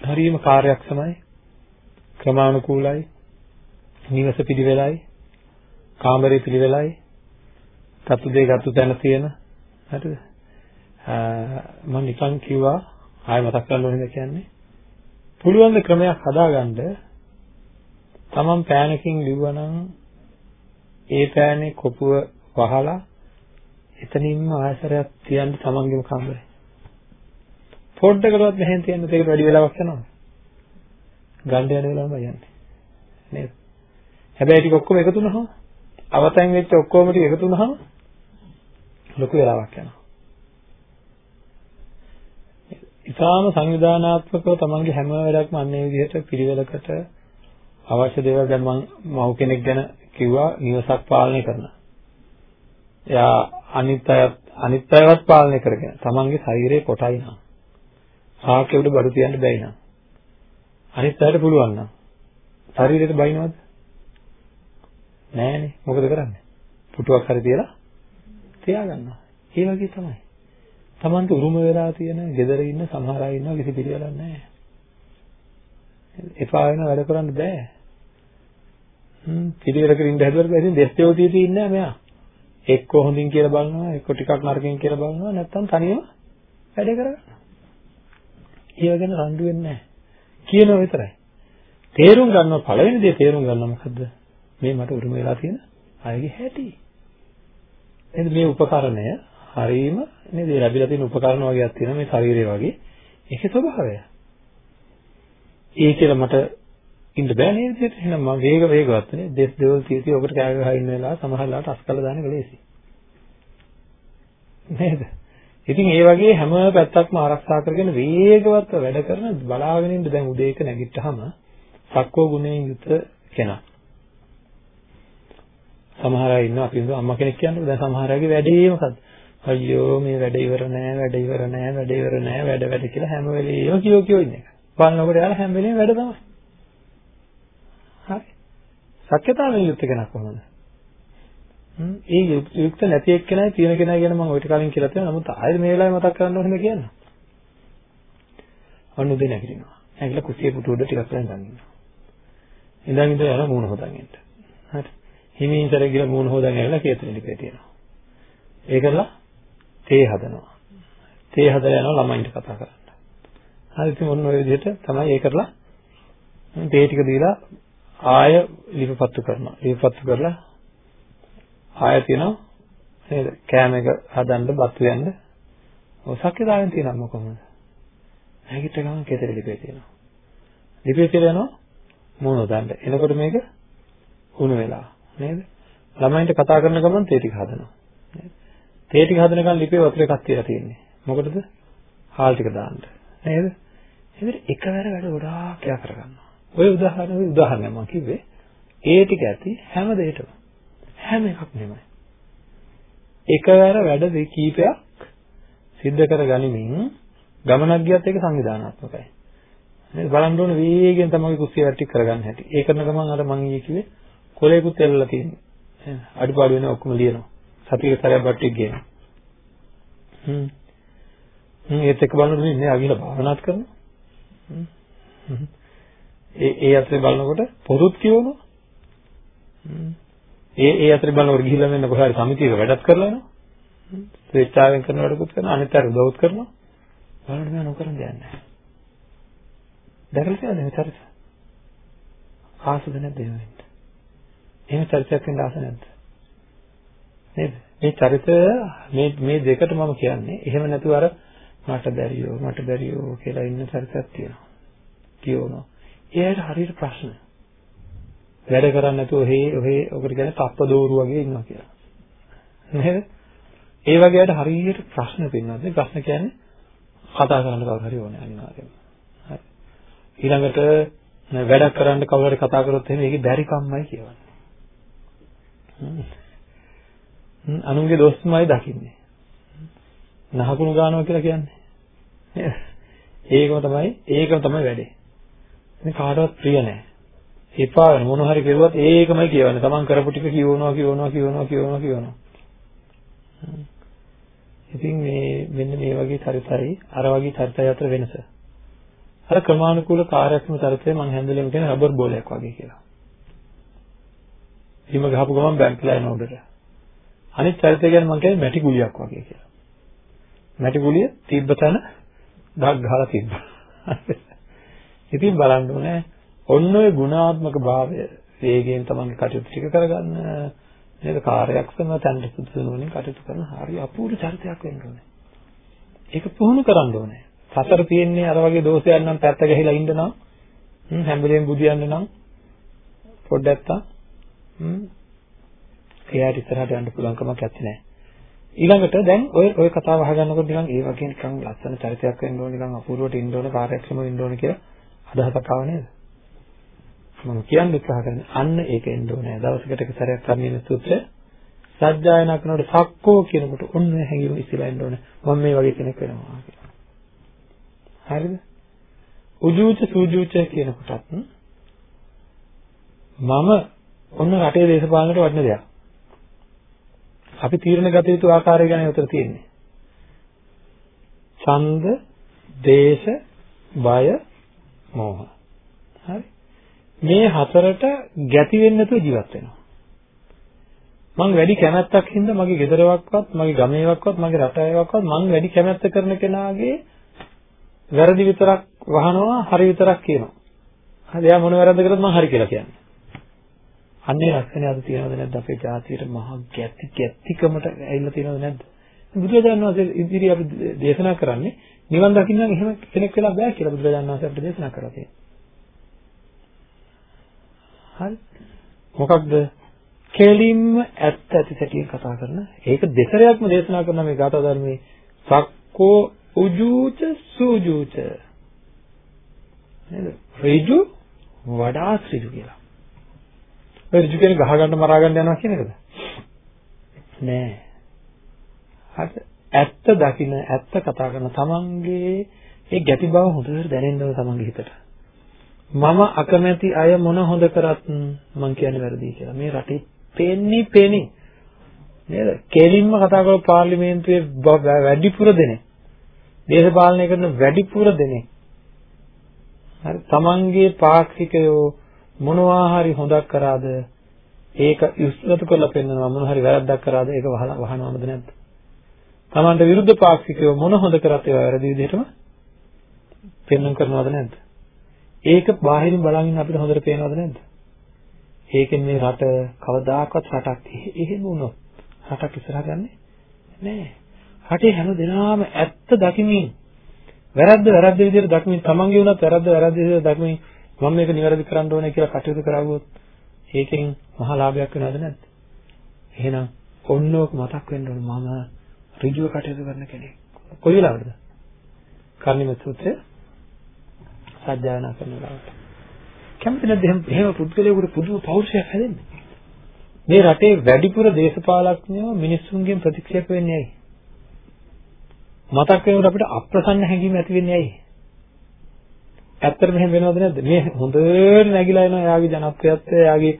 Speaker 2: හරියම කාර්යක්ෂමයි ක්‍රමානුකූලයි. නිවස පිළිවෙලයි. කාමරේ පිළිවෙලයි. තතු දෙක ගත්තු තැන තියෙන හරිද? මම නිකන් කිව්වා. ආයෙ මතක් කරන්න ඕනේ කියන්නේ? පුළුවන් ද ක්‍රමයක් හදාගන්න? තමන් පෑනකින් ලිව්වනම් ඒ පෑනේ කොපුව වහලා එතනින්ම ආයසරයක් තියන්න තමන්ගේම කම්බරේ. පොඩ්ඩකටවත් මෙහෙන් තියන්න ඒකට වැඩි වෙලාවක් යනවා. ගන්න යන වෙලාවම යන්නේ. නේද? හැබැයි ටික ඔක්කොම එකතු වුණාම අවතෙන් වෙච්ච ඔක්කොම ටික එකතු වුණාම ලොකු වෙලාවක් යනවා. ඉතාලම සංවිධානාත්මකව තමන්ගේ හැම වැඩක්ම අන්නේ විදිහට පිළිවෙලකට අවශ්‍ය දේවල් දැන් මම මව් කෙනෙක් ගැන කිව්වා නිවසක් පාලනය කරන. එයා අනිත් අයත් අනිත් අයවත් පාලනය කරගෙන තමන්ගේ ශරීරේ කොටයි නම් සාක්‍ය උඩ බඩු තියන්න බැයි නම් අනිත් අයට පුළුවන් නම් ශරීරයට බයිනවද? නෑනේ. මොකද කරන්නේ? පුටුවක් හරි තියලා තියාගන්නවා. ඒ වගේ තමයි. Tamanට උරුම වෙලා තියෙන, gedara ඉන්න සමහර අය ඉන්නවා කිසි පිළිවෙලක් නැහැ. එපා වෙන වැඩ කරන්න බෑ. හ්ම් පිළිවෙලකට ඉන්න හැදුවට පස්සේ දෙස්තේව තීටි ඉන්නේ මෙයා. එක්ක හොඳින් කියලා බලනවා, එක්ක ටිකක් නරකින් කියලා බලනවා, නැත්තම් තනියම වැඩ කරගන්නවා. ඒව ගැන රණ්ඩු වෙන්නේ නැහැ. කියනවා විතරයි. තේරුම් ගන්නවා පළවෙනි දේ තේරුම් ගන්නවා මොකද්ද? මේ මට උරුම වෙලා තියෙන අයගේ හැටි. එහෙනම් මේ උපකරණය හරීම නේද ලැබිලා තියෙන උපකරණ වගේක් තියෙනවා මේ ශරීරය වගේ. ඒකේ ස්වභාවය. ඒ කියලා මට ඉන්න බෑ නේද විදිහට. එහෙනම් මම වේග වේගවත් නේ. දෙස් දෙවල් තියෙති ඔකට කෑ ගහලා ඉන්න වෙලාව සමහර ලාට අස්කල දාන ගලේසි. නේද? ඉතින් ඒ වගේ හැම පැත්තක්ම ආරක්ෂා කරගෙන වේගවත්ව වැඩ කරන බලාගෙන ඉන්න දැන් උදේක නැගිට්ටහම සක්කෝ ගුණයෙන් යුත කෙනා. සමහර අය ඉන්නවා අපි අම්මා කෙනෙක් කියන්නේ දැන් සමහර අයගේ වැඩේ මොකද්ද? අයියෝ මේ වැඩ ඉවර නෑ වැඩ ඉවර නෑ වැඩ ඉවර නෑ වැඩ වැඩ කියලා හැම වෙලේම කියෝ කියෝ ඉන්න එක. බලනකොට යාලා හැම වෙලේම වැඩ තමයි. හරි. සත්‍යතාවයෙන් යුක්ත කෙනෙක් කොහොමද? හ්ම් ඒ යුක්ත නැති එක්කෙනයි තියෙන කෙනා ගැන මම ඔය ටික කලින් කියලා තියෙනවා. නමුත් ආයෙත් මේ වෙලාවේ මතක් කරන්න ඕනේ කියන්න. අන්න උදේ නැගිටිනවා. නැගිටලා කුස්සියේ පුටු උඩ ටිකක් වෙලා ඉඳන් ඉන්නවා. ඉඳන් ඉඳලා යන මූණ හොදන් ඉන්න. හරි. හිමින්තර ගිහලා මූණ හොදන් ඇවිල්ලා කේතන ලිපේ තියෙනවා. ඒකලා තේ හදනවා. තේ හදලා යනවා ළමයින්ට කතා කරන්න. හරි ඉතින් ඔන්න ඔය විදිහට තමයි ඒ කරලා තේ ටික දීලා ආය ලිපපත්තු කරනවා. ලිපපත්තු කරලා ආය තියනවා නේද? කෑම එක හදන්න බත් වෙන්න. ඔය සක්කේදාවෙන් තියෙනවා කොහොමද? නැගිට ගමන් කේතර ලිපේ තියෙනවා. ලිපේ කියලා යනවා මොනවද දන්න. එනකොට මේක උණු වෙලා නේද? ළමයින්ට කතා කරන ගමන් තේ ටික හදනවා. නේද? තේ ටික හදනකන් ලිපේ වතුර එකක් තියලා තියෙන්නේ. මොකටද? හාල් ටික දාන්න. නේද? ඉතින් එකවර වැඩ ගොඩාක් යා කරගන්නවා. ඔය උදාහරණ ඔය උදාහරණයක් මම කිව්වේ ඒ ටික ඇති හැම දෙයකම හැම එකක් නෙමෙයි. එකවර වැඩ දෙක කීපයක් සිද්ධ කරගනිමින් ගමනක් ගියත් ඒක සංවිධානාත්මකයි. නේද? බලන්න ඕනේ වේගෙන් තමයි කුස්සිය වැටි කරගන්න හැටි. ඒ කරන ගමන් අර මම ඊයේ කිව්වේ කොලේකුත් එල්ලලා තියෙනවා. අඩුපාඩු වෙන ඔක්කොම ලියනවා. සතියේ තරයක් බට්ටියක් ගේනවා. හ්ම්. හ්ම් ඒත් එක්ක බලනකොට ඉන්නේ අගිල භාවනාත් කරනවා. හ්ම්. ඒ ඒ අතරේ බලනකොට පොරුත් කියවනවා. හ්ම්. ඒ ඒ අතරේ බලනකොට ගිහිල්ලා මෙන්න කොහේ හරි සමිතියක වැඩක් කරලා එනවා. ස්වේච්ඡාවෙන් කරන වැඩකුත් කරනවා අනිත් අය උදව්ත් කරනවා. බලන්න මම නොකරන දෙයක් නැහැ. දැකලා තියෙනවද මේ චරිත? ආසද නැද්ද එහෙම? එහෙම චරිතයක් වෙන්න ආස නැද්ද? නේද? මේ චරිත මේ මේ දෙකට මම කියන්නේ එහෙම නැතුව අර මට බැරියෝ මට බැරියෝ කියලා ඉන්න චරිතයක් තියෙනවා. කියවනවා. එයාට හරියට ප්‍රශ්න. වැඩ කරන්නේ නැතුව ඔහේ ඔහේ ඔකට කියන්නේ තප්ප දෝරු වගේ ඉන්නවා කියලා. නේද? ඒ වගේ අයට හරියට ප්‍රශ්න පින්නත් ප්‍රශ්න කියන්නේ කතා කරන්න කවුරු හරි ඕනේ අනිවාර්යයෙන්ම. හරි. ඊළඟට වැඩක් කරන්න කවුරු හරි කතා කරොත් එහෙනම් ඒකේ බැරි කම්මයි කියවන්නේ. අනුන්ගේ දොස්මයි දකින්නේ. නහකුණු ගන්නවා කියලා කියන්නේ. ඒකම තමයි ඒකම තමයි වැඩේ. මේ කාටවත් ප්‍රිය නැහැ. එපා වෙන මොන හරි කෙරුවත් ඒකමයි කියවන්නේ. Taman කරපු ටික කියවනවා කියවනවා කියවනවා කියවනවා කියවනවා. ඉතින් මේ මෙන්න මේ වගේ චරිතයි අර වගේ චරිතය අතර වෙනස. අර ක්‍රමානුකූල කාර්යක්ෂම චරිතය මම හැන්දලෙම කියන රබර් බෝලයක් වගේ කියලා. හිම ගහපු ගමන් බැංකලා යන උඩට. අනිත් චරිතය ගැන මම කියන්නේ මැටි ගුලියක් වගේ කියලා. මැටි ගුලිය තිබ්බ තැන දක් ගහලා තිබ්බා. ඉතින් බලන්න ඕනේ ඔන්න ඔය ගුණාත්මක භාවය වේගයෙන් තමන්ගේ කටයුතු ටික කරගන්න නේද කාර්යක්ෂම තැන්ට සුදුසු වලින් කටයුතු කරන හරි අපූර්ව චරිතයක් වෙන්න ඕනේ. ඒක පුහුණු කරන්න ඕනේ. සතර තියෙන්නේ අර වගේ දෝෂයක් නම් පැත්ත ගහලා ඉන්න නම් හැම වෙලේම බුදියන්න නම් පොඩ්ඩක් තා හ්ම් එයාට ඉස්සරහට යන්න පුළුවන් කමක් නැත්තේ. ඊළඟට දැන් ඔය ඔය කතාව අහගන්නකොට නිකන් ඒ වගේ නිකන් ලස්සන චරිතයක් වෙන්න ඕන නිකන් අපූර්වට ඉන්න ඕන කාර්යක්ෂමව ඉන්න ඕන කියලා අදහසක් ආව නේද? මම කියන්න උත්සාහ කරන්නේ අන්න ඒක එන්න ඕනේ. දවසකට එක සැරයක් කර්මීය සූත්‍රය සත්‍යයනා කරනකොට සක්කෝ කියනකොට ඔන්න හැඟීම ඉස්සලා එන්න ඕනේ. මම මේ වගේ කෙනෙක් වෙනවා කියලා. හරිද? උජූච සූජූච කියනකොටත් මම ඔන්න රටේ දේශපාලනයට වටින දෙයක්. අපි තීරණ ගත යුතු ආකාරය ගැන උතර තියෙන්නේ. ඡන්ද, දේශ, බය, මෝහ. හරි. මේ හතරට ගැති වෙන්නේ නැතුව ජීවත් වෙනවා. මං වැඩි කැමැත්තක් හින්දා මගේ ගෙදරවක්වත්, මගේ ගමේවක්වත්, මගේ රටාවක්වත් මං වැඩි කැමැත්ත කරන කෙනාගේ වැරදි විතරක් වහනවා, හරි විතරක් කියනවා. හරි එයා මොන වැරද්ද කරත් මං හරි කියලා කියන්නේ. අන්නේ ලක්ෂණය අද තියෙනවද නැද්ද අපේ ජාතියේ මහා ගැති ගැතිකමට ඇවිල්ලා තියෙනවද නැද්ද? බුදුරජාණන් වහන්සේ ඉදිරිය අපි දේශනා කරන්නේ නිවන් දකින්න නම් එහෙම කෙනෙක් වෙලා බෑ කියලා බුදුරජාණන් වහන්සේ අපිට දේශනා කරලා තියෙනවා. හරි. මොකක්ද? කෙලින්ම ඇත්ත ඇති සැටියෙන් කතා කරන. ඒක දෙසරයක්ම දේශනා කරන මේ ගාථා ධර්මයේ සක්කෝ උජූච සූජූච. නේද? ඍජු වඩා ඍජු කියලා. ඔය ඍජු කියන්නේ ගහ ගන්න මරා ගන්න යනවා කියන එකද? නෑ. හරි. ඇත්ත දකින ඇත්ත කතා කරන තමන්ගේ ඒ ගැටි බව හොඳට දැනෙන්න ඕන තමන්ගේ හිතට. මම අකමැති අය මොන හොඳ කරත් මං කියන්නේ වැරදි කියලා. මේ රටේ පෙන්නි පෙනි නේද? කෙලින්ම කතා කරලා පාර්ලිමේන්තුවේ වැඩිපුර දෙනේ. දේශපාලනය කරන වැඩිපුර දෙනේ. හරි තමන්ගේ පාක්ෂිකයෝ මොනවා හරි හොදක් කරාද ඒක ඉස්මතු කරලා පෙන්නනවා මොන හරි වැරද්දක් කරාද ඒක වහලා වහනවද නැද්ද තමන්ට විරුද්ධ පාක්ෂිකයෝ මොන හොඳ කරත් ඒවා වැරදි විදිහටම පෙන්වන්න කරනවද නැද්ද? ඒක බාහිරින් බලන් ඉන්න අපිට හොඳට පේනවද නැද්ද? ඒකෙන් මේ රට කවදාකවත් රටක් එහෙම වුණොත් රටක් ඉස්සරහ ගන්නෙ නෑ. රටේ හැම දෙනාම ඇත්ත දකිමින් වැරද්ද වැරද්ද විදිහට දකිමින් තමන්ගේ වුණත් වැරද්ද වැරද්ද විදිහට දකිමින් මම මේක නිවැරදි කරන්න ඕනේ කියලා කටයුතු කරවුවොත් ඒකෙන් මහා ලාභයක් වෙනවද නැද්ද? එහෙනම් ඔන්නෝක මතක් වෙන්න ඕනේ මම ඍජුව කටයුතු කරන කෙනෙක්. කොයි වෙලාවටද? කර්ණිමත් සූත්‍රය සත්‍යයනා කරන වෙලාවට. කැමති නැද්ද එහෙම එහෙම පුද්ගලයෙකුට පුදුම පෞරුෂයක් හැදෙන්නේ? මේ රටේ වැඩිපුර දේශපාලඥයෝ මිනිස්සුන්ගෙන් ප්‍රතික්ෂේප වෙන්නේ ඇයි? මතක් වෙනකොට අපිට අප්‍රසන්න හැඟීම් ඇති වෙන්නේ ඇයි? ඇත්තට මෙහෙම වෙනවද නැද්ද? මේ හොඳට නැగిලා එනවා එයාගේ ජනප්‍රියත්වය, එයාගේ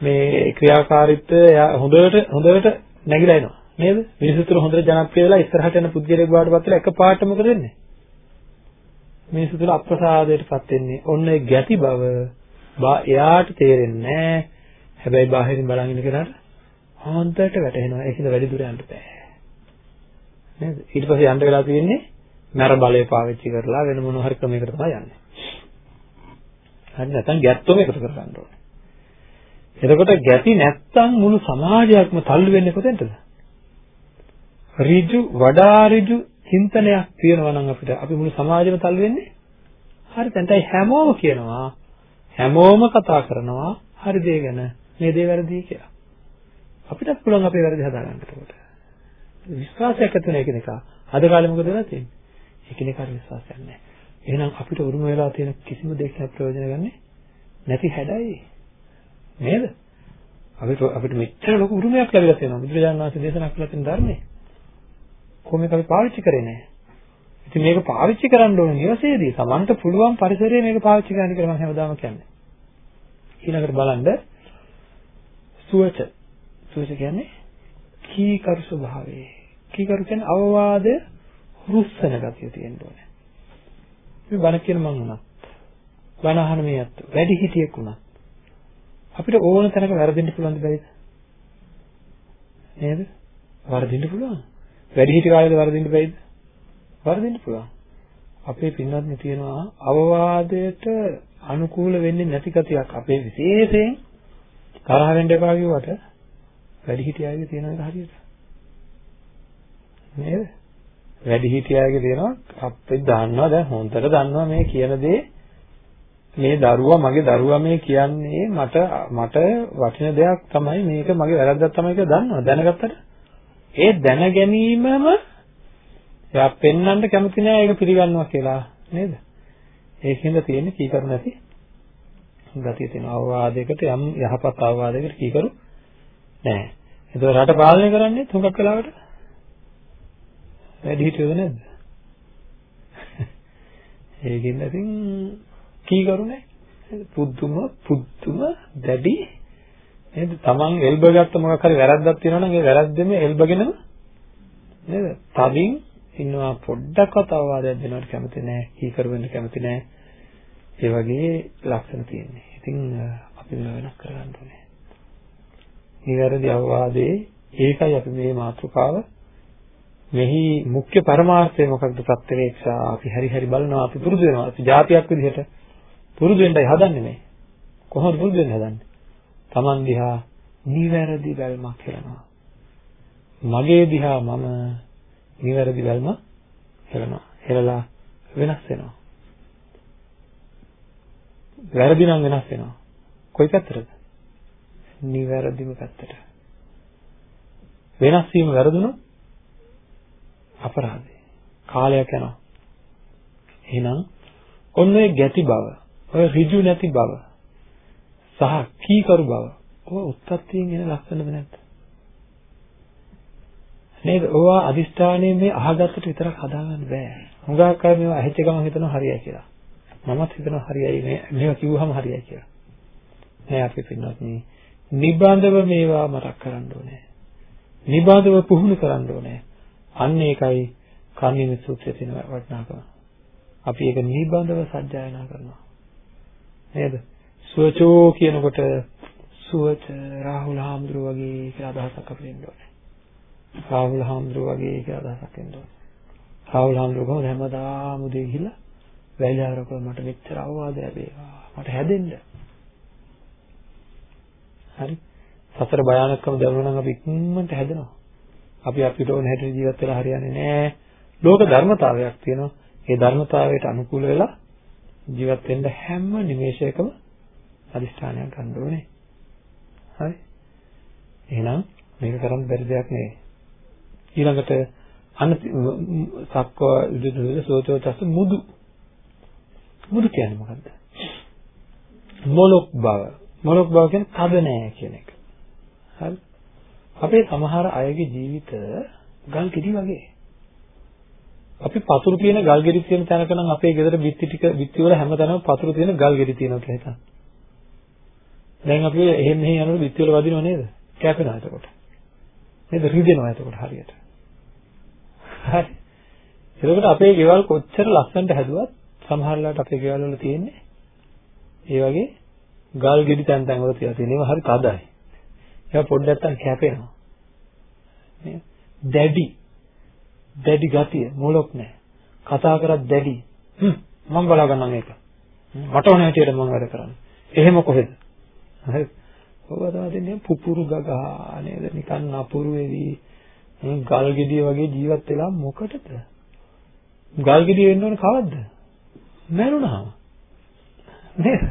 Speaker 2: මේ ක්‍රියාකාරීත්වය එයා හොඳට හොඳට නැగిලා එනවා. නේද? මිනිස්සු තුර හොඳට ජනප්‍රිය වෙලා ඉස්සරහට යන පුද්ගලයෙක් බවට පත් වෙලා එකපාරට මොකද වෙන්නේ? මිනිස්සු තුල අප්‍රසාදයටපත් වෙන්නේ. ඔන්න ඒ ගැති බව එයාට තේරෙන්නේ නැහැ. හැබැයි බාහිරින් බලන් ඉන්න කෙනාට හොන්දට වැටහෙනවා. ඒකද වැඩි දුර යන්න බෑ. නේද? ඊට පස්සේ යන්න වෙලා තියෙන්නේ නර බලය පාවිච්චි කරලා වෙන මොන හරි ක්‍රමයකට තමයි යන්නේ. හරි නැත්නම් ගැත්තොම එකතු කරගන්න ඕනේ. එතකොට ගැති නැත්නම් මුළු සමාජයක්ම තල්ලු වෙන්නේ කොතෙන්ද? ඍජු වඩා ඍජු චින්තනයක් තියෙනවා නම් අපිට අපි මුළු සමාජෙම තල්ලු වෙන්නේ හරි දැන්ටයි හැමෝම කියනවා හැමෝම කතා කරනවා හරි දේ ගැන මේ දේ වැරදි කියලා. අපිටත් පුළුවන් අපේ වැරදි හදාගන්න එතකොට. විශ්වාසයක් ඇති වෙන එක අද කාලේ මොකද වෙලා තියෙන්නේ? එකිනෙකාට විශ්වාසයක් නැහැ. එහෙනම් අපිට උරුම වෙලා තියෙන කිසිම දෙයක ප්‍රයෝජන ගන්නේ නැති හැඩයි. නේද? අපිට අපිට මෙච්චර ලොකු උරුමයක් ලැබිලා තියෙනවා. බුදුරජාණන් වහන්සේ දේශනා කළ තියෙන ධර්මයේ. කොහොමද අපි පාවිච්චි කරේ නැහැ. ඉතින් මේක පාවිච්චි කරන්න ඕනේ නිවසේදී. Tamanට පුළුවන් පරිසරයේ මේක පාවිච්චි කරන්න කියලා මම හැමදාම කියන්නේ. ඊළඟට බලන්න සුවච. සුවච කියන්නේ කීකරු ස්වභාවය. කීකරු කියන්නේ අවවාද රුස්සන ගතිය තියෙන්න ඕනේ. මේ බණ කියන මං උනත් බණ අහන මේ අත් වැඩි හිටියෙක් උනත් අපිට ඕන තැනක වැරදින්න පුළුවන් දෙයිද? නේද? වරදින්න පුළුවන්. වැඩි හිටි කාලේද වරදින්න බැයිද? වරදින්න පුළුවන්. අපේ පින්වත්නි තියෙනවා අවවාදයට අනුකූල වෙන්නේ නැති කතියක් අපේ විශේෂයෙන් තරහ වෙන්න එපා කිව්වට වැඩි හිටි අයගේ තියෙන එක හරියට. නේද? වැඩි හිටියාගේ තියෙනවා අපි දන්නවා දැන් හොන්දට දන්නවා මේ කියන දේ මේ දරුවා මගේ දරුවා මේ කියන්නේ මට මට වටින දෙයක් තමයි මේක මගේ වැරද්දක් තමයි කියලා දන්නවා දැනගත්තට ඒ දැන ගැනීමම එයා පෙන්වන්න කැමති නෑ ඒක පිළිගන්නවා කියලා නේද? ඒකින්ද තියෙන්නේ කීකරු නැති ගතිය තියෙන අවවාදයකට යම් යහපත් අවවාදයකට කීකරු නෑ. ඒතකොට රට පාලනය කරන්නේ තුඟක් වෙලාවට වැඩි හිටියද නැද්ද? ඒකින්ද ඉතින් කීකරු නෑ. පුදුම පුදුම දැඩි නේද? Taman එල්බගත්ත මොකක් හරි වැරද්දක් තියෙනවා නම් ඒ වැරද්දෙම එල්බගෙනම නේද? තදින් ඉන්නවා පොඩ්ඩක්වත් අවවාදයක් දෙනවට කැමති නෑ. කීකරු වෙන්න කැමති නෑ. ඒ වගේ ලක්ෂණ තියෙන්නේ. ඉතින් අපි මේව වෙනස් කරගන්න ඕනේ. නිවැරදි අවවාදයේ ඒකයි අපි මේ මාතෘකාව මෙහි මුඛ්‍ය පරමාර්ථය මොකක්ද ප්‍රත්‍යවේක්ෂා අපි හරි හරි බලනවා අපි පුරුදු වෙනවා අපි જાතියක් විදිහට පුරුදු වෙන්නයි හදන්නේ මේ කොහොමද පුරුදු වෙන්න හදන්නේ Taman දිහා නිවැරදි බැල්මක් හෙලනවා මගේ දිහා මම නිවැරදි බැල්ම හෙලනවා හෙලලා වෙනස් වෙනවා. වැරදි නම් වෙනස් වෙනවා. කොයි පැත්තටද? නිවැරදිම පැත්තට. වෙනස් වීම වැරදුනොත් අපරාධේ කාලයක් යනවා. එහෙනම් ඔන්න ඔය ගැති බව ඔය ඍජු නැති බව සහ කීකරු බව. ඔය උත්පත්තියෙන් එන ලක්ෂණද නැද්ද? නේද? ඔවා අදිස්ථානයේ මේ අහගත්තට විතරක් හදාගන්න බෑ. හුඟක් අය මේවා ඇහිච්ච ගමන් හිතනවා හරියයි කියලා. මමත් හිතනවා හරියයි. මේ මේවා කිව්වහම හරියයි කියලා. නෑ අපි පින්නත් මේ නිබඳව මේවා මතක් කරන්න ඕනේ. නිබඳව පුහුණු කරන්න ඕනේ. අන්න ඒකයි කර්ණිමේ සූත්‍රයේ තියෙන වටිනාකම. අපි ඒක නිබඳව සජ්ජායනා කරනවා. නේද? සුවචෝ කියනකොට සුවච රාහුල හාමුදුරුව වගේ කියලා අදහසක් අපිට එන්න ඕනේ. රාහුල හාමුදුරුව වගේ කියලා අදහසක් එන්න ඕනේ. රාහුල හාමුදුරුව කොහොමද හැමදාම උදේ ගිහිල්ලා වැලිආරක මට මෙච්චර අවවාද ලැබේවා. මට හැදෙන්න. හරි. සතර භයානකම දැනුණා නම් අපි ඉක්මනට හැදෙනවා. අපි අපිට ඕන හැටියට ජීවත් වෙලා හරියන්නේ නැහැ. ලෝක ධර්මතාවයක් තියෙනවා. ඒ ධර්මතාවයට අනුකූල වෙලා ජීවත් වෙන්න හැම නිමේෂයකම අදිස්ථානයක් ගන්න ඕනේ. හරි. එහෙනම් මේක කරන්න බැරි දෙයක් නෙවෙයි. ඊළඟට අන සක්ක විදුදුල සෝතෝතස් මුදු මුදු කියන්නේ මොකද්ද? මොලොක් බව. මොලොක් බව කියන්නේ තද නෑ කියන එක. හරි. අපේ සමහර අයගේ ජීවිත ගල් කිඩි වගේ. අපි පතුරු තියෙන ගල් ගෙඩි තියෙන තැනක නම් අපේ ගෙදර බිත්ති ටික බිත්ති වල හැමතැනම පතුරු තියෙන ගල් ගෙඩි තියෙනවා කියලා හිතන්න. දැන් අපි එහෙම මෙහෙ යනකොට බිත්ති වල වදිනව නේද? කැපෙනවා එතකොට. නේද? රිදෙනවා එතකොට හරියට. හරි. එතකොට අපේ ගෙවල් කොච්චර ලස්සනට හැදුවත් සමහරලාට අපේ ගෙවල් වල තියෙන්නේ ඒ වගේ ගල් ගෙඩි තැන් තැන් වල තියලා තියෙනවා හරි තදයි. ඒක පොඩ්ඩක් නැත්තම් කැපෙනවා. නේද? දැඩි දැඩි ගතිය මොලොක් නැහැ. කතා කරත් දැඩි. හ්ම් මම බලා ගන්නම් ඒක. මට ඕන හැටියට මම වැඩ කරන්නේ. එහෙම කොහෙද? හරි. ඔබ තමයි දෙන්නේ පුපුරු ගගා නේද? නිකන් නපුරු වෙවි. ගල් ගෙඩිය වගේ ජීවත් වෙලා මොකටද? ගල් ගෙඩිය වෙන්න ඕන කවද්ද? මැරුණාම. නේද?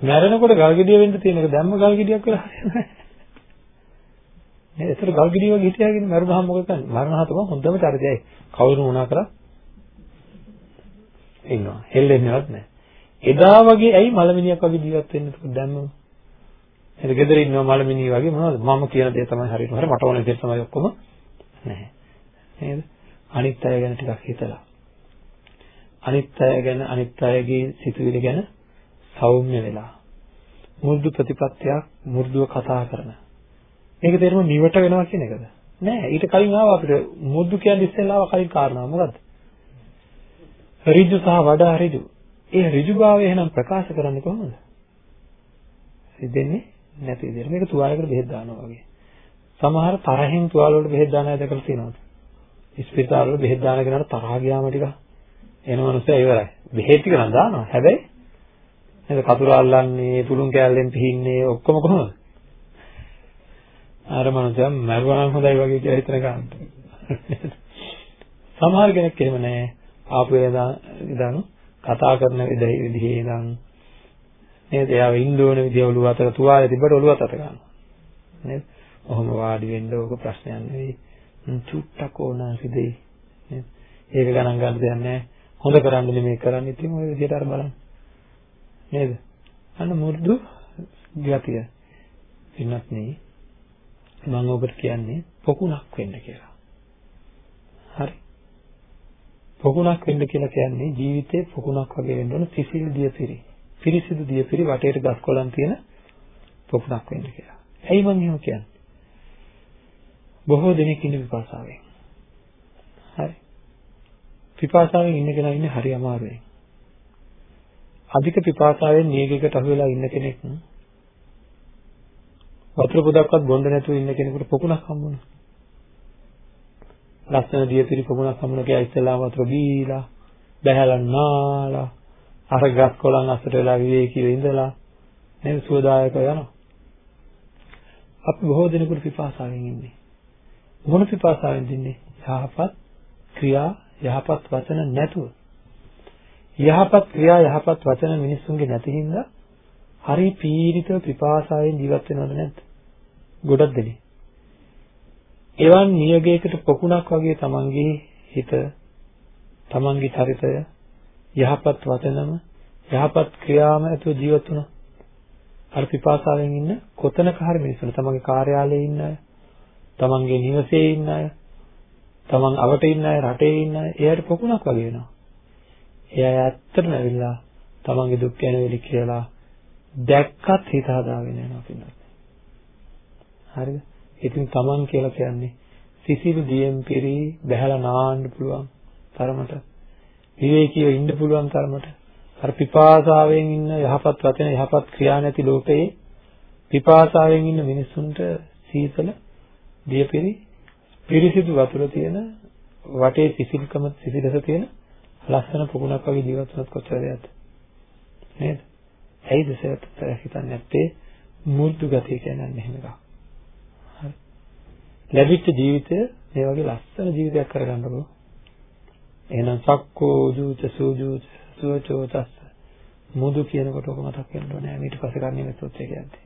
Speaker 2: මැරෙනකොට ගල් ගෙඩිය වෙන්න තියෙන එක දැම්ම ගල් ගෙඩියක් වෙලා හරියන්නේ නැහැ. නේද? ඒතර ගල්ගිඩිය වගේ හිටියාගෙන මරුණාම මොකද කරන්නේ? මරණා තමයි හොඳම චරිතයයි. කවුරු වුණා කරා ඉන්නවා. හෙල්ලෙන්නේවත් නැහැ. එදා වගේ ඇයි මලමිනියක් වගේ ජීවත් වෙන්නේ එතකොට දැම්මම? එතන ගෙදර ඉන්නවා මලමිනිය වගේ මොනවද? මම කියන දේ තමයි හරියටම හරි මට ඕන විදිහට තමයි ඔක්කොම නැහැ. නේද? අනිත් අය ගැන ටිකක් හිතලා. අනිත් අය ගැන අනිත් අයගේ සිතුවිලි ගැන සෞම්‍ය වෙලා. මු르දු ප්‍රතිපත්තියක් මු르දුව කතා කරන මේක තේරුම නිවට වෙනවා කියන එකද? නෑ ඊට කලින් ආව අපිට මුද්දු කියන්නේ ඉස්සෙල්ලා ආව කලින් කාරණාව මොකද්ද? ඍජු සහ වඩා ඍජු. ඒ ඍජුභාවය එහෙනම් ප්‍රකාශ කරන්නේ කොහොමද? සිදෙන්නේ නැති විදිහට. මේක තුවාලයකට බෙහෙත් දානවා වගේ. සමහර තරහෙන් තුවාල වලට බෙහෙත් දාන අය දැකලා තියෙනවද? ස්පිරිතාල වල බෙහෙත් දාන කෙනාට තරහ ගියාම ටික එන මනුස්සයා ඉවරයි. බෙහෙත් ටික නම් දානවා. හැබැයි නේද කතුර අල්ලන්නේ, පුළුන් කෑල්ලෙන් පිහින්නේ ඔක්කොම කොහොමද? අර මනුස්සයා මරුවා නම් හොඳයි වගේ කියලා හිතන කාන්ත. සමහර කෙනෙක් එහෙම නැහැ. ආපු ඉඳන් කතා කරන විදිහේ ඉඳන් නේද? එයාව ඉන්න ඕන විදිය ඔළුව අතට තුවාලේ තිබ්බට ඔළුව අතට ගන්නවා. නේද? ඔහොම වාඩි වෙන්න ඕක ප්‍රශ්නයක් නෙවෙයි. චුට්ටක් ඕන රිදෙයි. නේද? ඒක ගණන් ගන්න දෙයක් නැහැ. හොඳ කරන්න නෙමෙයි කරන්නේ. ඉතින් ඔය විදිහට අර බලන්න. නේද? අන්න මු르දු ගතිය. ඉන්නත් නේ. මම ඔබට කියන්නේ පොකුණක් වෙන්න කියලා. හරි. පොකුණක් වෙන්න කියලා කියන්නේ ජීවිතේ පොකුණක් වගේ වෙන්න ඕන සිසිල් දියපිරි. පිරිසිදු දියපිරි වටේට ගස් කොළන් තියෙන පොකුණක් වෙන්න කියලා. ඇයි මම එහෙම කියන්නේ? බොහෝ දෙනෙක් ඉන්න විපාසාවෙන්. හරි. පිපාසාවෙන් ඉන්න කෙනා ඉන්නේ හරි අමාරුවෙන්. අධික පිපාසාවෙන් නියගයකට අහු වෙලා ඉන්න කෙනෙක් වතුර පොදක්වත් බොන්න නැතුව ඉන්න කෙනෙකුට පොකුණක් හම්බුණා. ලස්සන දියපිරි පොකුණක් හම්බුණා කියලා ඉස්සෙල්ලාම වතුර බීලා බැහැලා නාලා අර ගස් කොළන් අස්සට වෙලා විවේකීව ඉඳලා නේද සුවදායකව යනවා. අපි බොහෝ දෙනෙකුට පිපාසාවෙන් ඉන්නේ. මොන පිපාසාවෙන්ද ඉන්නේ? යහපත් ක්‍රියා යහපත් වචන නැතුව. යහපත් ක්‍රියා යහපත් වචන මිනිස්සුන්ගේ නැති හින්දා හරි පීඩිත පිපාසාවෙන් ජීවත් වෙනවද නැද්ද? ගොඩක් දෙනෙක්. එවන් නියගයකට පොකුණක් වගේ තමන්ගේ හිත තමන්ගේ චරිතය යහපත් වචනම යහපත් ක්‍රියාම ඇතුව ජීවත් වුණා. අර පිපාසාවෙන් ඉන්න කොතනක හරි මිනිස්සුන් තමන්ගේ කාර්යාලයේ ඉන්න අය, තමන්ගේ නිවසේ ඉන්න අය, තමන් අවට ඉන්න අය, රටේ ඉන්න අය, එයාට පොකුණක් වගේ වෙනවා. එයා ඇත්තටම ඇවිල්ලා තමන්ගේ දුක් ගැන වෙලි කියලා දැක්කත් හිත හදාගෙන යනවා පින්නත්. හරිද? ඉතින් තමන් කියලා කියන්නේ සිසිල් දියෙන් පිරි බහැලා නාන්න පුළුවන් තරමට විවේකීව ඉන්න පුළුවන් තරමට අර පිපාසාවෙන් ඉන්න යහපත් වචන යහපත් ක්‍රියා නැති ලෝකයේ පිපාසාවෙන් ඉන්න මිනිස්සුන්ට සීතල දියපිරි පිරිසිදු වතුර තියෙන වටේ සිසිල්කම සිසිලස තියෙන ලස්සන පුකුණක් වගේ ජීවත් වුණත් කොච්චර දෙයක්ද නේද? ඇයිද සරත් හිතන්නේ නැත්තේ මුර්ධු ගතිය කියන්නේ මෙහෙම එකක්. හරි. ලැබිච්ච ජීවිතය මේ වගේ ලස්සන ජීවිතයක් කරගන්නකො. එහෙනම් සක්කෝ ජූත සූජූත සුවචෝ තස්ස මුදු කියනකොට ඔක මතක් වෙන්න ඕනේ. ඊට පස්සේ කන්නේ මෙතොත් කියන්නේ.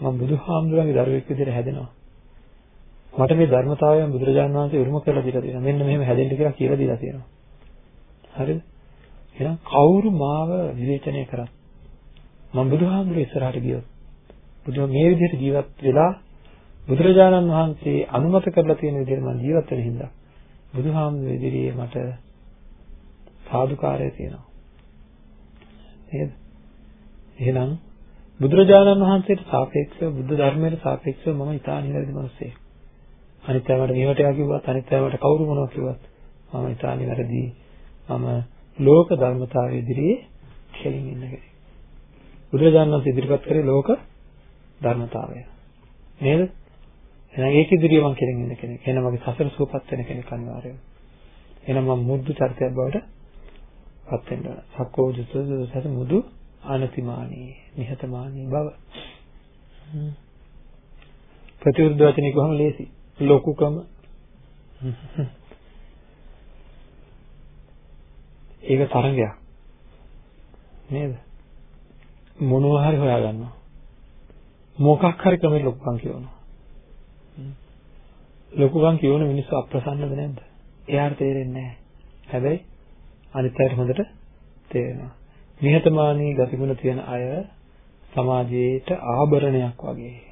Speaker 2: මම බුදුහාමුදුරන්ගේ දරුවෙක් විදිහට හැදෙනවා. මට මේ ධර්මතාවයන් බුදුරජාණන් වහන්සේ උරුම කරලා දීලා තියෙනවා. මෙන්න මෙහෙම හැදෙන්න කියලා කියලා දීලා තියෙනවා. හරිද? එහෙනම් කවුරු මාව විවේචනය කරත් මම බුදුහාමුදුරේ ඉස්සරහට ගියොත් බුදු මේ විදිහට ජීවත් වෙලා බුදුරජාණන් වහන්සේ අනුමත කරලා තියෙන විදිහට මම ජීවත් වෙන හින්දා බුදුහාමුදුරේ ඉදිරියේ මට සාදුකාරය තියෙනවා. නේද? එහෙනම් බුදුරජාණන් වහන්සේට සාපේක්ෂව බුද්ධ ධර්මයට සාපේක්ෂව මම ඊට නිවැරදි මිනිසෙක්. අනිත් අයවට මේවට කිව්වත් අනිත් අයවට කවුරු මොනවා කිව්වත් මම ඊට නිවැරදි. මම ලෝක ධර්මතාවය ඉදිරියේ කෙලින් ඉන්න කෙනෙක්. බුදුරජාණන් වහන්සේ ඉදිරිපත් කරේ ලෝක ධර්මතාවය. නේද? එහෙනම් ඒක ඉදිරියේ මම කෙලින් ඉන්න කෙනෙක්. එහෙනම් මගේ සසර සුවපත් වෙන කෙනෙක් අනිවාර්යයෙන්. එහෙනම් මම මුද්දු චරිතයක් බවට පත් වෙන්න ඕන. සක්කෝ දුසස මුදු අනතිමානී නිහතමානී බව. ප්‍රතිවිරුද්ධ වචනේ කොහොම ලේසි? ලොකුකම ඒක තරංගයක් නේද මොනවා හරි හොයාගන්නවා මොකක් හරි ක්‍රමෙ ලොකුකම් කියනවා ලොකුකම් කියවන මිනිස්සු අප්‍රසන්නද නැද්ද එයාට තේරෙන්නේ නැහැ හැබැයි අනිත් අයට හොඳට තේරෙනවා නිහතමානී ගතිගුණ තියෙන අය සමාජයේට ආභරණයක් වගේ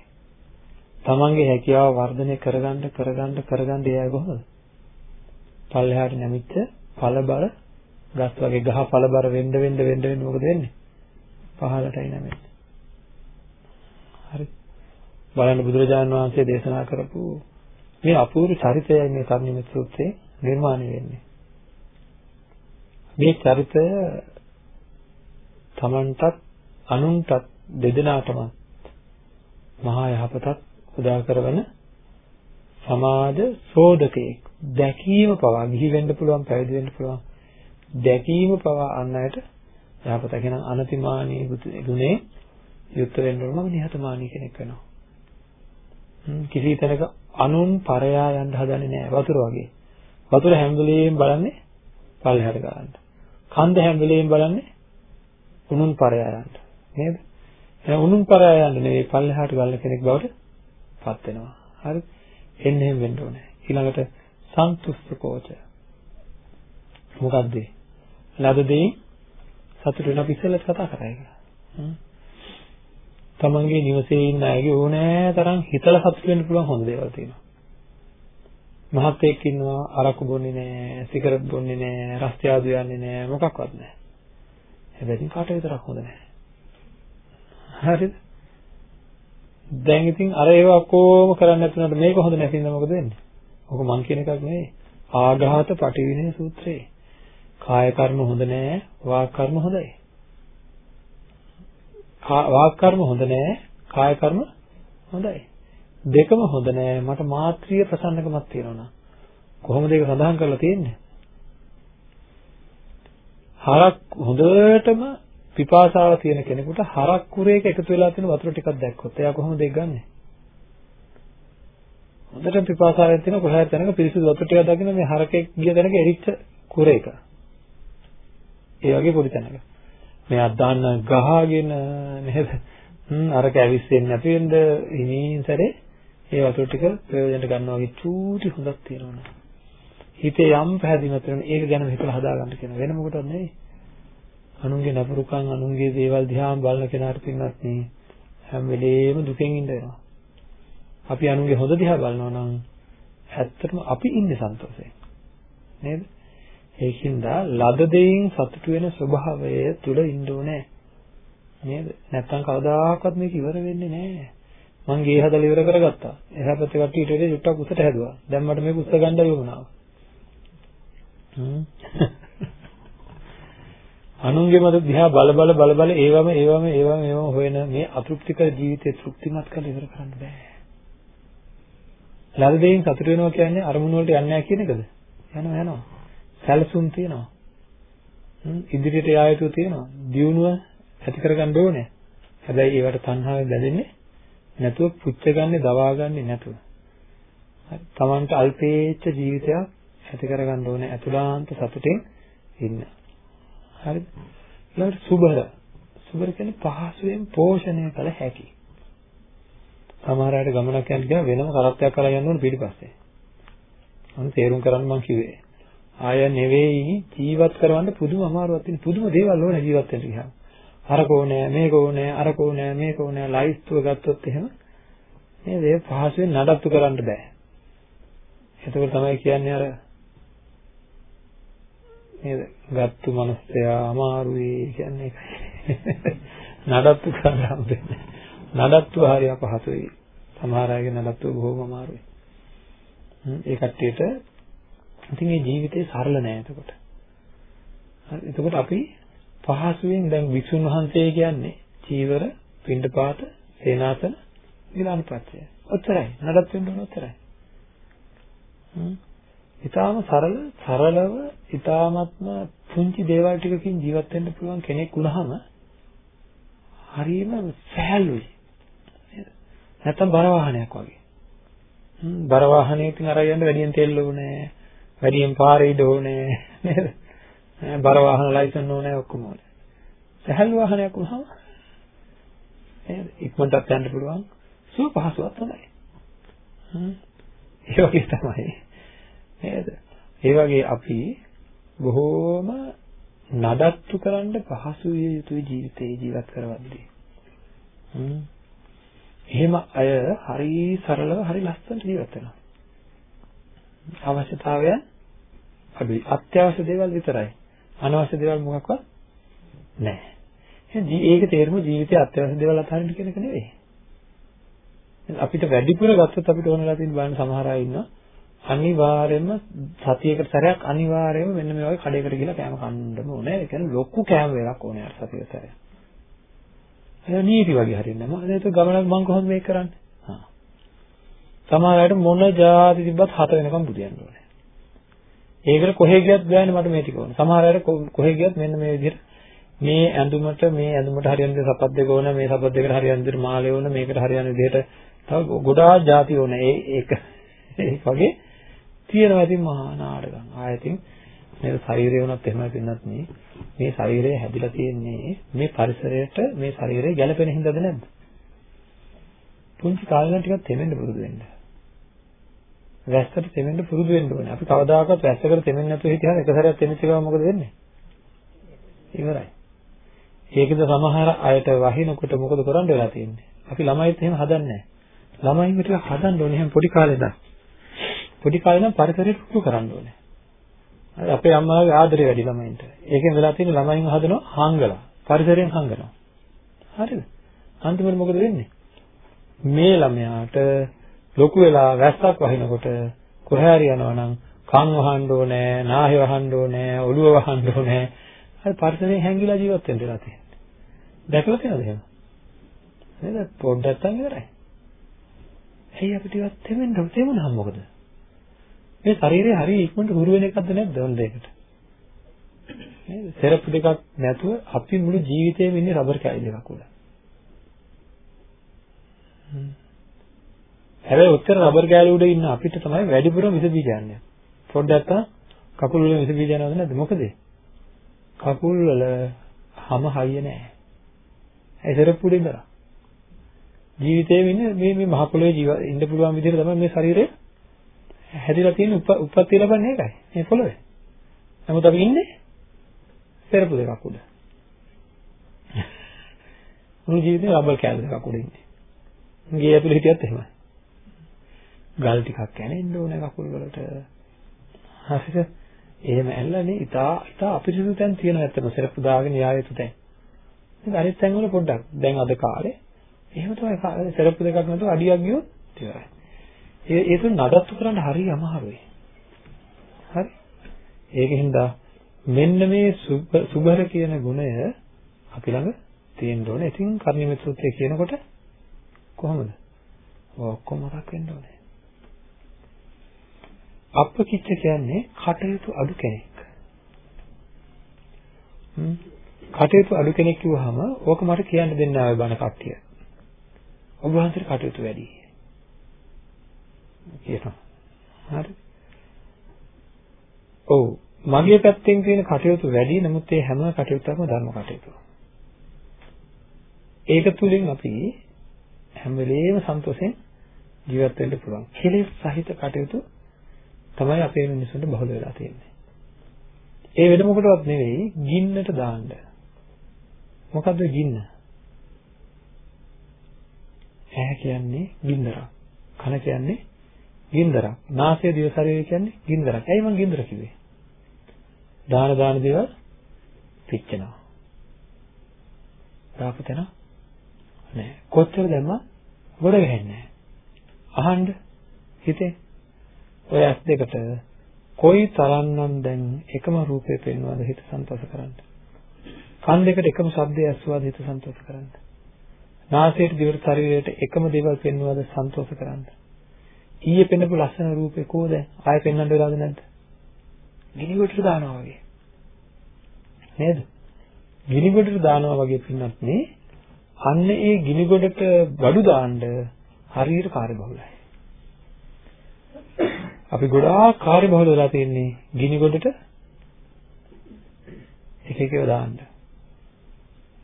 Speaker 2: තමන්ගේ හැකියාව වර්ධනය කරගන්න කරගන්න කරගන්න එයා කොහොමද? පල්ලෙහාට නැමිච්ච පළබර ගස් වගේ ගහ පළබර වෙන්න වෙන්න වෙන්න වෙන්න මොකද වෙන්නේ? පහළටයි නැමෙන්නේ. හරි. බලන්න බුදුරජාණන් වහන්සේ දේශනා කරපු මේ අපූර්ව චරිතයයි මේ කර්ණිමෙත් සූත්‍රයේ නිර්මාණය වෙන්නේ. මේ චරිතය තමන්ටත් අනුන්ටත් දෙදෙනාටම මහා යහපතක් උදා කරන සමාජ සෝදකයෙක්. දැකීම පවා ගිහි වෙන්න පුළුවන් පැවිදි වෙන්න පුළුවන්. දැකීම පවා අන් අයට යහපත. කියන අනතිමානී ගුණේ යුක්ත වෙන්න ඕන මම නිහතමානී කෙනෙක් වෙනවා. කිසි තැනක අනුන් පරයා යන්න හදන්නේ නැහැ වතුර වගේ වතුර හැම වෙලෙම බලන්නේ පල්ලෙහාට ගන්න කන්ද හැම වෙලෙම බලන්නේ උනුන් පරයා යන්න නේද එහෙනම් උනුන් පරයා යන්න නෙවෙයි පල්ලෙහාට ගන්න කෙනෙක් බවට පත් වෙනවා. හරි? එන්න එහෙම වෙන්න ඕනේ. ඊළඟට සන්තුෂ්ඨකෝච. මොකද්ද? ලද දෙයින් සතුට වෙන අපි ඉස්සෙල්ලා කතා කරා ඒක. තමන්ගේ නිවසේ ඉන්න අයගේ ඕනෑ තරම් හිතලා සතුට වෙන්න පුළුවන් හොඳ දේවල් තියෙනවා. මහත්යෙක් ඉන්නවා අරක්කු බොන්නේ නැහැ, සිගරට් බොන්නේ නැහැ, රස්තියාදු යන්නේ නැහැ, මොකක්වත් නැහැ. හැබැයි කාට විතරක් හොඳ නැහැ. හරිද? දැන් ඉතින් අර ඒව ඔක්කොම කරන්න නැතුනට මේක හොඳ නැතිනම් මොකද වෙන්නේ? ඔක මං කියන එකක් නෙවෙයි. ආඝාත පටිවිණය සූත්‍රයේ. කාය කර්ම හොඳ නෑ, වාක් කර්ම හොඳයි. වාක් කර්ම හොඳ නෑ, කාය කර්ම හොඳයි. දෙකම හොඳ නෑ. මට මාත්‍රිය ප්‍රසන්නකමක් තියෙනවා කොහොමද ඒක සඳහන් කරලා තියෙන්නේ? හරක් හොඳටම පිපාසාව තියෙන කෙනෙකුට හරක් කුරේක එකතු වෙලා තියෙන වතුර ටිකක් දැක්කොත් එයා කොහොමද ඒක ගන්නෙ? හොඳට පිපාසාවෙන් තියෙන කොහේ තැනක පිරිසිදු වතුර ටිකක් දකින්න මේ හරකෙක් ගිය තැනක එරිච්ච කුරේක. ඒ වගේ පොඩි තැනක. මෙයා දාන්න ගහගෙන නේද? හ්ම් අරක ඇවිස්සෙන්නේ නැති වෙන්න හිමින් සැරේ ඒ වතුර ටික ප්‍රයෝජනට ගන්නවා වගේ චූටි හොඳක් තියෙනවා. හිතේ යම් පැහැදිලිමත් වෙන ඒක ගැන හිතලා හදාගන්න කියන වෙන මොකටවත් නෙවෙයි. අනුන්ගේ නපුරුකම් අනුන්ගේ දේවල් දිහා බලන කෙනාට පින්නත් නේ හැම වෙලේම දුකෙන් ඉඳ වෙනවා. අපි අනුන්ගේ හොඳ දිහා බලනවා නම් ඇත්තටම අපි ඉන්නේ සන්තෝෂයෙන්. නේද? ඒකින්ද ලද දෙයින් සතුටු වෙන ස්වභාවය තුල ඉන්න ඕනේ. නේද? නැත්තම් කවදාකවත් මේක ඉවර වෙන්නේ නැහැ. මං ගේ හදලා ඉවර කරගත්තා. එහා පැත්තේ කට්ටිය ඊට වඩා චුට්ටක් උසට හැදුවා. දැන් මට මේක උස්ස ගන්න යොමුනවා. හ්ම්. අනුන්ගේ මත දිහා බල බල බල බල ඒවම ඒවම ඒවම ඒවම හොයන මේ අතෘප්තිකර ජීවිතේ තෘප්තිමත් කරලා ඉවර කරන්න බෑ. ලද දෙයින් සතුට වෙනවා කියන්නේ අරමුණු වලට යන්නේ නැහැ කියන එකද? යනවා යනවා. සැලසුම් තියෙනවා. ඉදිරියට යා යුතු තියෙනවා. දියුණුව ඇති කරගන්න ඕනේ. හැබැයි ඒවට තණ්හාවෙන් බැඳෙන්නේ නැතුව පුච්චගන්නේ දවාගන්නේ නැතුව. හරි. Tamanට අල්පේච්ඡ ජීවිතයක් ඇති කරගන්න ඕනේ. අතුලාන්ත සතුටින් ඉන්න. හරිද? ඊළඟට සුබර. සුබර කියන්නේ පහසුවෙන් පෝෂණය කළ හැකි. සමහර අයට ගමනක් යන්න ගියා වෙනම කරත්තයක් කරලා යන්න ඕන පිටිපස්සේ. අන්න තේරුම් කරන්න මම කිව්වේ. ආය නෙවෙයි ජීවත් කරවන්න පුදුම අමාරුවක් තියෙන පුදුම දේවල් ඕනේ ජීවත් වෙන්න ගියාම. අරක ඕනේ මේක ඕනේ අරක ඕනේ මේක ඕනේ ලයිස්තුව ගත්තොත් එහෙම නේද ඒ පහසුවෙන් නඩත්තු කරන්න බෑ. එතකොට තමයි කියන්නේ අර නේද? ගත්තු මිනිස්සයා අමාරුයි කියන්නේ ඒකයි. නඩත්තු කරන්න හම්බෙන්නේ. නඩත්තු හරිය අපහසුයි. සමහර අයගේ නඩත්තු බොහොම අමාරුයි. ඒ කට්ටියට ඉතින් මේ ජීවිතේ සරල නෑ එතකොට. හරි එතකොට අපි පහසුවෙන් දැන් වික්ෂුන් වහන්සේ කියන්නේ චීවර, පිණ්ඩපාත, සේනාසන, විලානපත්‍ය. ඔච්චරයි. නඩත් වෙන්න ඕන ඔච්චරයි. හ්ම් ඊටාම සරල සරලව ඊටාමත්ම පුංචි දේවල් ටිකකින් ජීවත් වෙන්න පුළුවන් කෙනෙක් වුණාම හරියම සහැල්ලුයි නේද නැත්තම් බර වාහනයක් වගේ හ්ම් බර වාහනයකින් අරන් යන්න වැඩියෙන් තෙල් ඕනේ වැඩියෙන් පාරේ ඉඩ ඕනේ නේද බර වාහන ලයිසන් ඕනේ ඔක්කොම ඕනේ සහැල්ලු වාහනයක් වුණාම නේද ඉක්මනට යන්න පුළුවන් සුව පහසුවක් තමයි හ්ම් ඒ වගේ තමයි නේද? ඒ වගේ අපි බොහෝම නඩත්තු කරන්න පහසු විය යුතුයි ජීවිතේ ජීවත් කරවද්දී. හ්ම්. එහෙම අය හරි සරලව හරි ලස්සනට ජීවත් වෙනවා. අවශ්‍යතාවයන් අඩුයි. අත්‍යවශ්‍ය දේවල් විතරයි. අනවශ්‍ය දේවල් මොකක්වත් නැහැ. එහෙනම් ඒක තේරුම ජීවිතයේ අත්‍යවශ්‍ය දේවල් අතහරින්න කියන එක නෙවෙයි. අපිට වැඩිපුර ගත්තොත් අපිට ඕනලා තියෙන බලන්න සමහර අය ඉන්නවා අනිවාර්යයෙන්ම සතියකට සැරයක් අනිවාර්යයෙන්ම මෙන්න මේ වගේ කඩේකට ගිහලා කෑම කන්නම ඕනේ. ඒ කියන්නේ ලොකු කෑම වේලක් ඕනේ අර සතියකට සැරයක්. ඒක නීති වගේ හරියන්නේ නැහැ. ඒක ගමනක් මම කොහොමද මේක කරන්නේ? හා. සමහර අයට මොන જાති තිබ්බත් හත වෙනකම් බුදියන්න ඕනේ. ඒකට කොහෙ ගියත් බෑනේ මට මේ ටික ඕනේ. සමහර අයට කොහෙ ගියත් මෙන්න මේ විදිහට මේ ඇඳුමට මේ ඇඳුමට හරියන විදිහට සපත් දෙක ඕන මේ සපත් දෙකට හරියන විදිහට මාලේ ඕන මේකට හරියන විදිහට තව ගොඩාක් જાති ඕන. ඒ ඒක ඒක වගේ තියෙනවා ඉතින් මහා නාටකම්. ආයතින් මේ ශරීරය වුණත් එහෙමයි පින්නත් නේ. මේ ශරීරය හැදිලා තියෙන්නේ මේ පරිසරයට මේ ශරීරය ගැළපෙන හින්දාද නැද්ද? පුංචි කාලේ ටිකක් තෙමෙන්න පුරුදු වෙන්න. වැස්සට තෙමෙන්න පුරුදු වෙන්න ඕනේ. අපි කවදාකවත් වැස්සකට තෙමෙන්නේ නැතුව හිටියම එක සැරයක් තෙමිච්ච ගමන් මොකද වෙන්නේ? ඉවරයි. ඒකද සමහර අයට වහිනකොට මොකද කරන්න වෙලා තියෙන්නේ? අපි ළමයිත් එහෙම හදන්නේ නැහැ. ළමයින්ව ටික හදන්න ඕනේ එහෙම පොඩි කාලේ ඉඳන්. පොඩි කාලේ නම් පරිසරයට පුරුදු කරන්න ඕනේ. හරි අපේ අම්මාගේ ආදරය වැඩි ළමයින්ට. ඒකෙන් වෙලා තියෙන ළමයින්ව හදනවා හංගලා. පරිසරයෙන් හංගනවා. හරිද? අන්තිමට මොකද වෙන්නේ? මේ ළමයාට ලොකු වෙලා වැස්සක් වහිනකොට කොහේ හරි යනවා නම් කන් වහන්න ඕනේ, නාහය වහන්න ඕනේ, ඔළුව වහන්න ඕනේ. හරි පරිසරයෙන් හැංගිලා ජීවත් වෙන්න වෙලා තියෙන්නේ. දැකලා තියෙනවද එහෙම? නේද? පොඩ්ඩක් අතන් ඉවරයි. ඇයි අපිට ඉවත් තෙමෙන්න තෙමුණාම මොකද? මේ ශරීරය හරි ඉක්මනට හුරු වෙන එකක්ද නැද්ද ඔන්න දෙයකට? නේද? සෙරප්පු දෙකක් නැතුව අපි මුළු ජීවිතේම ඉන්නේ රබර් කැලි දෙකක් උඩ. හැබැයි උත්තර රබර් කැලි උඩ ඉන්න අපිට තමයි වැඩිපුරම විස බීජ යන්නේ. පොඩ්ඩක් අත්තා කකුල් වල විස බීජ යනවද නැද්ද? මොකද? කකුල් වල හැම හයිය නැහැ. ඒ සෙරප්පු උඩ ඉඳලා. ජීවිතේ ඉන්නේ මේ මේ මහ පොළොවේ ජීව ඉන්න පුළුවන් විදිහට තමයි මේ ශරීරය හැදිලා තියෙන උප්පත්ති ලැබන්නේ ඒකයි. මේ පොළොවේ. නමුත් අපි ඉන්නේ සෙරප්පු දෙකක් උඩ. මුළු ජීවිතේ රබර් කෑල්ල දෙකක් උඩ ඉන්නේ. ගේ ඇතුලේ හිටියත් එහෙමයි. ගල් ටිකක් කැනෙන්න ඕනේ කකුල් වලට. හරිද? එහෙම ඇල්ලනේ ඉතා ඉතා අපිරිසුදු තැන් තියෙනවා ඇත්තම සෙරප්පු දාගෙන යා යුතු තැන්. ඉතින් අනිත් තැන් වල පොඩ්ඩක් දැන් අද කාලේ එහෙම තමයි සෙරප්පු දෙකක් නැතුව අඩියක් ගියොත් ඉවරයි. ඒ ඒක නඩත්තු කරන්න හරි අමාරුයි. හරි. ඒකෙන්ද මෙන්න මේ සුබර කියන ගුණය අපි ළඟ තියෙන්න ඕනේ. ඉතින් කර්ණිමිත සූත්‍රය කියනකොට කොහොමද? ඔක්කොම මතක් වෙන්න ඕනේ. අප්පකිච්ච කියන්නේ කටයුතු අඩු කෙනෙක්. කටයුතු අඩු කෙනෙක් කිව්වහම ඕක මට කියන්න දෙන්න ආවේ බණ කට්ටිය. ඔබ වහන්සේට කටයුතු වැඩි. කියනවා. හරි. ඔව් මගේ පැත්තෙන් තියෙන කටයුතු වැඩි නමුත් ඒ හැම කටයුත්තක්ම ධර්ම කටයුතු. ඒක තුලින් අපි හැම වෙලේම සන්තෝෂෙන් ජීවත් වෙන්න පුළුවන්. කෙලෙස් සහිත කටයුතු තමයි අපේ මිනිසුන්ට බහුල වෙලා තියෙන්නේ. ඒ වෙන මොකටවත් නෙවෙයි ගින්නට දාන්න. මොකද්ද ගින්න? ඇහැ කියන්නේ ගින්දරක්. කන කියන්නේ ගින්දරක්. නාසය දිව ශරීරය කියන්නේ ගින්දරක්. ඇයි මං ගින්දර කිව්වේ? දාන දාන දේවල් පිච්චෙනවා. දාපු තැන නෑ. කොච්චර දැම්මා ගොඩ ගහන්නේ නෑ. අහන්න හිතේ ඔය ඇස් දෙකට කොයි තරම්නම් දැන් එකම රූපේ පෙන්වනවද හිත සන්තෝෂ කරන්න. කන් දෙකට එකම ශබ්දය ඇසුවාද හිත සන්තෝෂ කරන්න. නාසයට දිවට ශරීරයට එකම දේවල් පෙන්වනවද සන්තෝෂ කරන්න. ඊයේ පෙන්නපු ලස්සන රූපේ කොහොද ආයෙ පෙන්වන්න වෙලාද නැද්ද? ගිනිගොඩට දානවා වගේ. නේද? ගිනිගොඩට දානවා වගේ පින්නත් නේ අන්න ඒ ගිනිගොඩට බඩු දාන්න හරියට කාර්යබහුලයි. අපි ගොඩාක් කාර්යබහුල වෙලා තියෙන්නේ ගිනිගොඩට එක එකව දාන්න.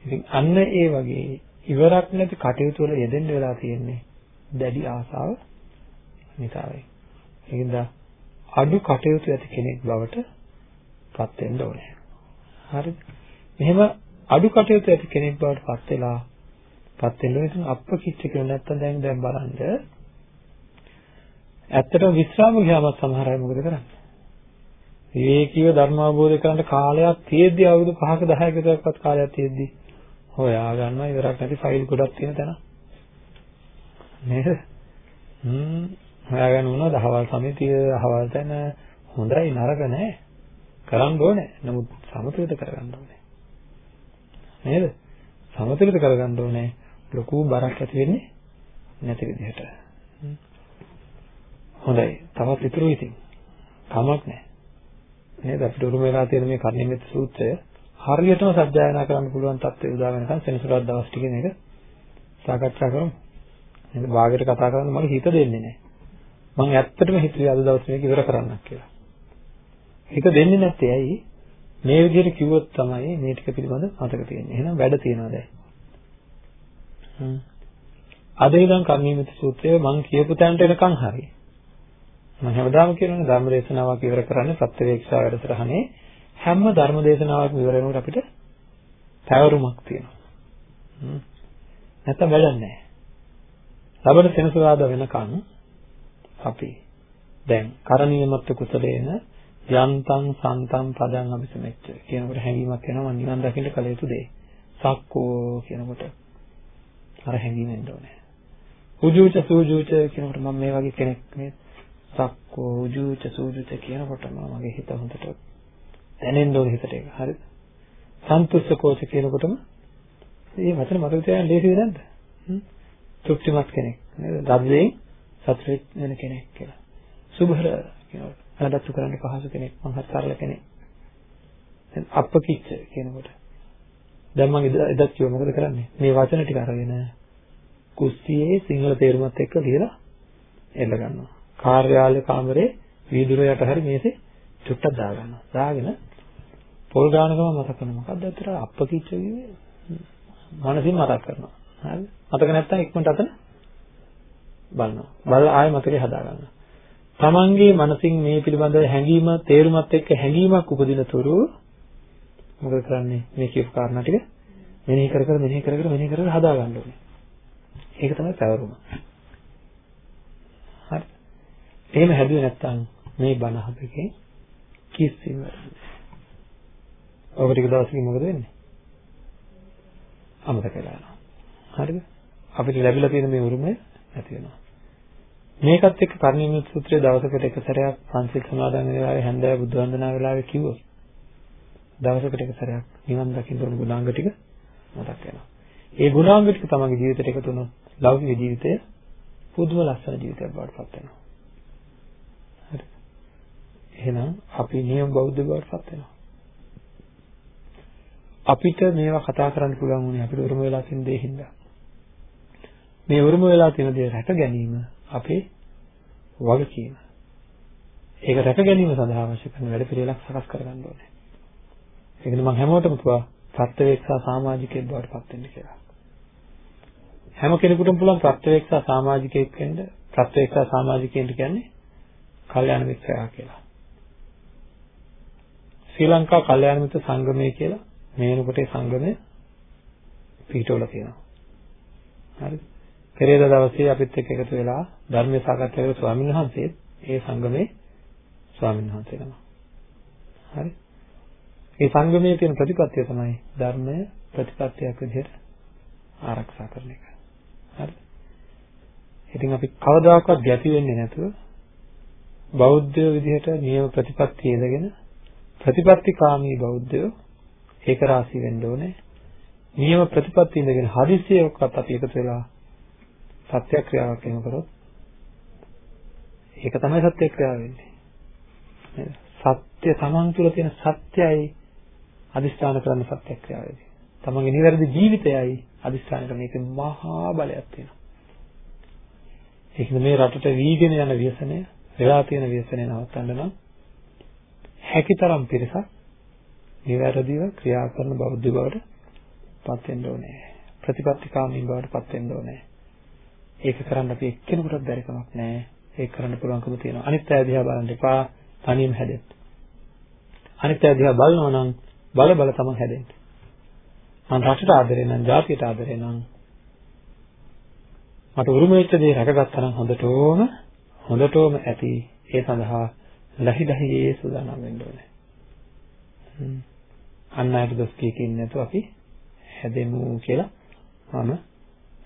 Speaker 2: ඉතින් අන්න ඒ වගේ ඉවරක් නැති කටයුතු වල යෙදෙන්න වෙලා තියෙන්නේ දැඩි ආසාව නිසායි. ඒකින්ද අඩු කටයුතු ඇති කෙනෙක් බවට පත් වෙන්න ඕනේ. හරිද? මෙහෙම අඩු කටයුතු ඇති කෙනෙක් බවට පත් වෙලා පත් වෙන්න ඕනේ. ඉතින් අප්ප කිච්ච කියලා නැත්තම් දැන් දැන් බලන්න. ඇත්තටම විස්රාම ගියාම සමහර අය මොකද කරන්නේ? විවේකීව ධර්ම අවබෝධ කරගන්න කාලයක් තියෙද්දි අවුරුදු 5ක 10ක විතරක්වත් කාලයක් තියෙද්දි හොයා ගන්නවා ඉවරක් නැති ෆයිල් ගොඩක් තියෙන තැන. නේද? හ්ම් හොයාගන්න උනා දහවල් සමිතිය අහවල් තැන හොඳයි නරක නැහැ. කරන්න ඕනේ. නමුත් සමතුලිත කරගන්න ඕනේ. නේද? සමතුලිත කරගන්න ඕනේ. ලොකු බරක් ඇති වෙන්නේ නැති විදිහට. හොඳයි. තවත් ඉතුරු ඉතින්. කමක් නැහැ. නේද? අපිට උරුම වෙලා තියෙන මේ කර්ණිමෙත් සූත්‍රය හරියටම සත්‍යයනා කරන්න පුළුවන් තත්ත්වය උදා වෙනකන් සෙනසුරාදා දවස් ටිකේ මේක සාකච්ඡා කරමු. නේද? භාගයට කතා කරන්න මගේ හිත දෙන්නේ නැහැ. මම ඇත්තටම හිතුවේ අද දවස් මේක ඉවර කරන්නක් කියලා. හිත දෙන්නේ නැත්තේ ඇයි? මේ විදිහට කිව්වොත් තමයි මේ ටික පිළිබඳ මතක තියෙන්නේ. එහෙනම් වැඩ තියනවා දැන්. හ්ම්. අද ඉඳන් කර්මීමිත සූත්‍රය මම කියපු තැනට එනකන් හරි. මම හැමදාම කියනවානේ ධර්ම දේශනාවක් ඉවර කරන්නේ ප්‍රත්‍යවේක්ෂා වැඩසටහනේ හැම ධර්ම දේශනාවක්ම ඉවර වෙනකොට අපිට පැවරුමක් තියෙනවා. නැත්නම් වැඩක් නැහැ. ලබන සෙනසුරාදා වෙනකන් අපි දැන් කරණීයමත් කුසලේන යන්තං සන්තං පදං අபிසමෙච්ච කියනකොට හැඟීමක් එනවා මම නිවන් දකින්න කල යුතු දේ. සක්කෝ කියනකොට අර හැඟීම එන්න ඕනේ. උජූච සූජූච කියනකොට මම මේ වගේ කෙනෙක් නේ. සක්කෝ උජූච සූජූච කියනකොටම මගේ හිත හොඳට දැනෙන්න ඕනේ හිතට ඒක. හරිද? සන්තුෂ්කෝච කියනකොටම මේ වචන මතක තියාගන්න ලේසිද නැද්ද? තෘප්තිමත් කෙනෙක් නේද? රද්දෙන් සතුට වෙන කෙනෙක් කියලා. සුභර කියනකොට අනදත්තු කරන්න පහසු කෙනෙක් මං හරි සරල කෙනෙක්. දැන් අපකිච්ච කියනකොට දැන් මම එදත් කිව්වා මොකද කරන්නේ? මේ වචන ටික අරගෙන කුස්සියේ සිංහල තේරුමත් එක්ක ලියලා එල්ල ගන්නවා. කාර්යාලය කාමරේ වීදුර යට හරි මේසේ චුට්ටක් දාගන්නවා. දාගෙන පොල් ගානකම මතක කරනවා. මොකද්ද අතර අපකිච්ච කිව්වේ? මනසින් මතක් කරනවා. හරි? මතක නැත්තම් ඉක්මනට අතන බලනවා. බලලා ආයෙ මතකේ හදාගන්නවා. තමන්ගේ මනසින් මේ පිළිබඳව හැඟීම තේරුමත් එක්ක හැඟීමක් උපදින තුරු මොකද කරන්නේ මේ කියපු කාරණා ටික මෙනෙහි කර කර මෙනෙහි කර කර මෙනෙහි කර කර හදා ගන්න ඕනේ. ඒක තමයි පැවරුම. හරි. එහෙම හැදුවේ නැත්නම් මේ බණ හබකේ කිසිම ඔබ ටික දවසකින් මොකද වෙන්නේ? අමතක වෙලා යනවා. හරිද? අපිට ලැබිලා තියෙන මේ උරුමය නැති වෙනවා. මේකත් එක්ක කර්ණීය සූත්‍රයේ දවසකට එක සැරයක් පන්සිල් සමාදන් වෙන වෙලාවේ හැන්දෑව බුද්ධ වන්දනා වෙලාවේ කිව්වොත් දවසකට එක සැරයක් නිවන් දකින්න උණු ගුණාංග ටික මතක් වෙනවා. ඒ ගුණාංග ටික තමන්ගේ ජීවිතයට එකතු වුණොත් ලෞකික ජීවිතය පුදුම ලස්සන ජීවිතයක් බවට පත් වෙනවා. හරි. එහෙනම් අපි නියම බෞද්ධ බවට පත් වෙනවා. අපිට මේවා කතා කරන්න පුළුවන් වුණේ අපිට උරුම වෙලා තියෙන දේ හින්දා. මේ උරුම වෙලා තියෙන දේ රැක ගැනීම අපේ වගකීම. ඒක රැක ගැනීම සඳහා අවශ්‍ය කරන වැඩ පිළිවෙලක් සකස් කරගන්න ඕනේ. ඒකද මම හැමෝටම කිව්වා ප්‍රත්‍යවේක්ෂා සමාජිකයෙක් බවට පත් වෙන්න කියලා. හැම කෙනෙකුටම පුළුවන් ප්‍රත්‍යවේක්ෂා සමාජිකයෙක් වෙන්න ප්‍රත්‍යවේක්ෂා සමාජිකයෙන්ට කියන්නේ කල්යාණ මිත්‍රයා කියලා. ශ්‍රී ලංකා කල්යාණ මිත්‍ර සංගමය කියලා මේ වෙනකොට සංගමය පිටවල තියෙනවා. හරිද? පෙරේද දවසේ අපිත් එක්ක එකතු වෙලා ධර්මයේ සාකච්ඡා කරලා ස්වාමීන් වහන්සේ ඒ සංගමේ ස්වාමීන් වහන්සේ නම. හරි. මේ සංගමයේ තියෙන ප්‍රතිපත්තිය තමයි ධර්මය ප්‍රතිපත්තියක් විදිහට ආරක්ෂා කරන එක. හරි. ඉතින් අපි කවදාකවත් ගැති වෙන්නේ නැතුව බෞද්ධ විදිහට නියම ප්‍රතිපත්තිය ඉඳගෙන ප්‍රතිපත්තිකාමී බෞද්ධයෝ ඒක රාශී වෙන්න ඕනේ. නියම ප්‍රතිපත්තිය ඉඳගෙන හදිසියෙකවත් අපි එකතු වෙලා සත්‍යක්‍රියාවක් එහෙම කරොත් ඒක තමයි සත්‍යක්‍රියාව වෙන්නේ. නේද? සත්‍ය තමන් තුළ තියෙන සත්‍යයි අදිස්ථාන කරන සත්‍යක්‍රියාවේදී. තමන්ගේ නිවැරදි ජීවිතයයි අදිස්ථාන කරන එකේ මහා බලයක් තියෙනවා. ඒකද මේ රටට වීගෙන යන ව්‍යසනය, වෙලා තියෙන ව්‍යසනය නවත්තන්න නම් හැකිතරම් පිරිසක් නිවැරදිව ක්‍රියා කරන බෞද්ධ බවට පත් වෙන්න ඕනේ. ප්‍රතිපත්තිකාමී බවට පත් වෙන්න ඕනේ. ඒක කරන්න අපි එක්කෙනෙකුටත් බැරි කමක් නැහැ. ඒක කරන්න පුළුවන්කම තියෙනවා. අනිත් අය දිහා බලන්න එපා. තනියම හැදෙන්න. අනිත් අය දිහා බලනවා නම් බල බල තමයි හැදෙන්න. මම රටට ආදරේ නම්, ජාතියට ආදරේ නම් මට උරුම වෙච්ච දේ රැකගත්තා නම් හොඳටම හොඳටම ඇති. ඒ සඳහා ලහි ලහියේ සූදානම් වෙන්න ඕනේ. අන්න අයට දොස් කීකින් නැතුව අපි හැදෙමු කියලා මම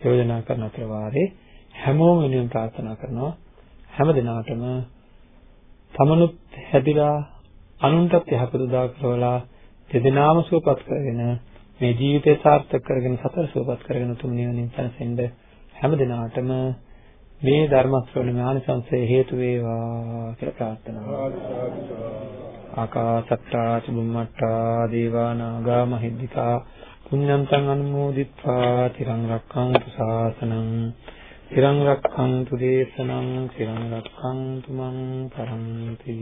Speaker 2: යෝජනා කරන අතර වාරේ හැමෝම වෙනුවෙන් ප්‍රාර්ථනා කරනවා හැම දිනාටම තමනුත් හැදිලා අනුන්ටත් යහපත උදා කරවලා දෙදෙනාම සුවපත් කරගෙන මේ ජීවිතය සාර්ථක කරගෙන සතර සුවපත් කරගෙන තුන් නිවනින් සැනසෙන්න හැම දිනාටම මේ ධර්ම ශ්‍රවණ ඥානසංසය හේතු වේවා කියලා ප්‍රාර්ථනා කරනවා. ආකාසත්තා චුම්මට්ටා දේවා නාග මහිද්దికා පුඤ්ඤන්තං අනුමෝදිත්වා තිරං රක්ඛන්තු ශාසනං තිරං රක්ඛන්තු දේශනං තිරං රක්ඛන්තු මං පරන්ති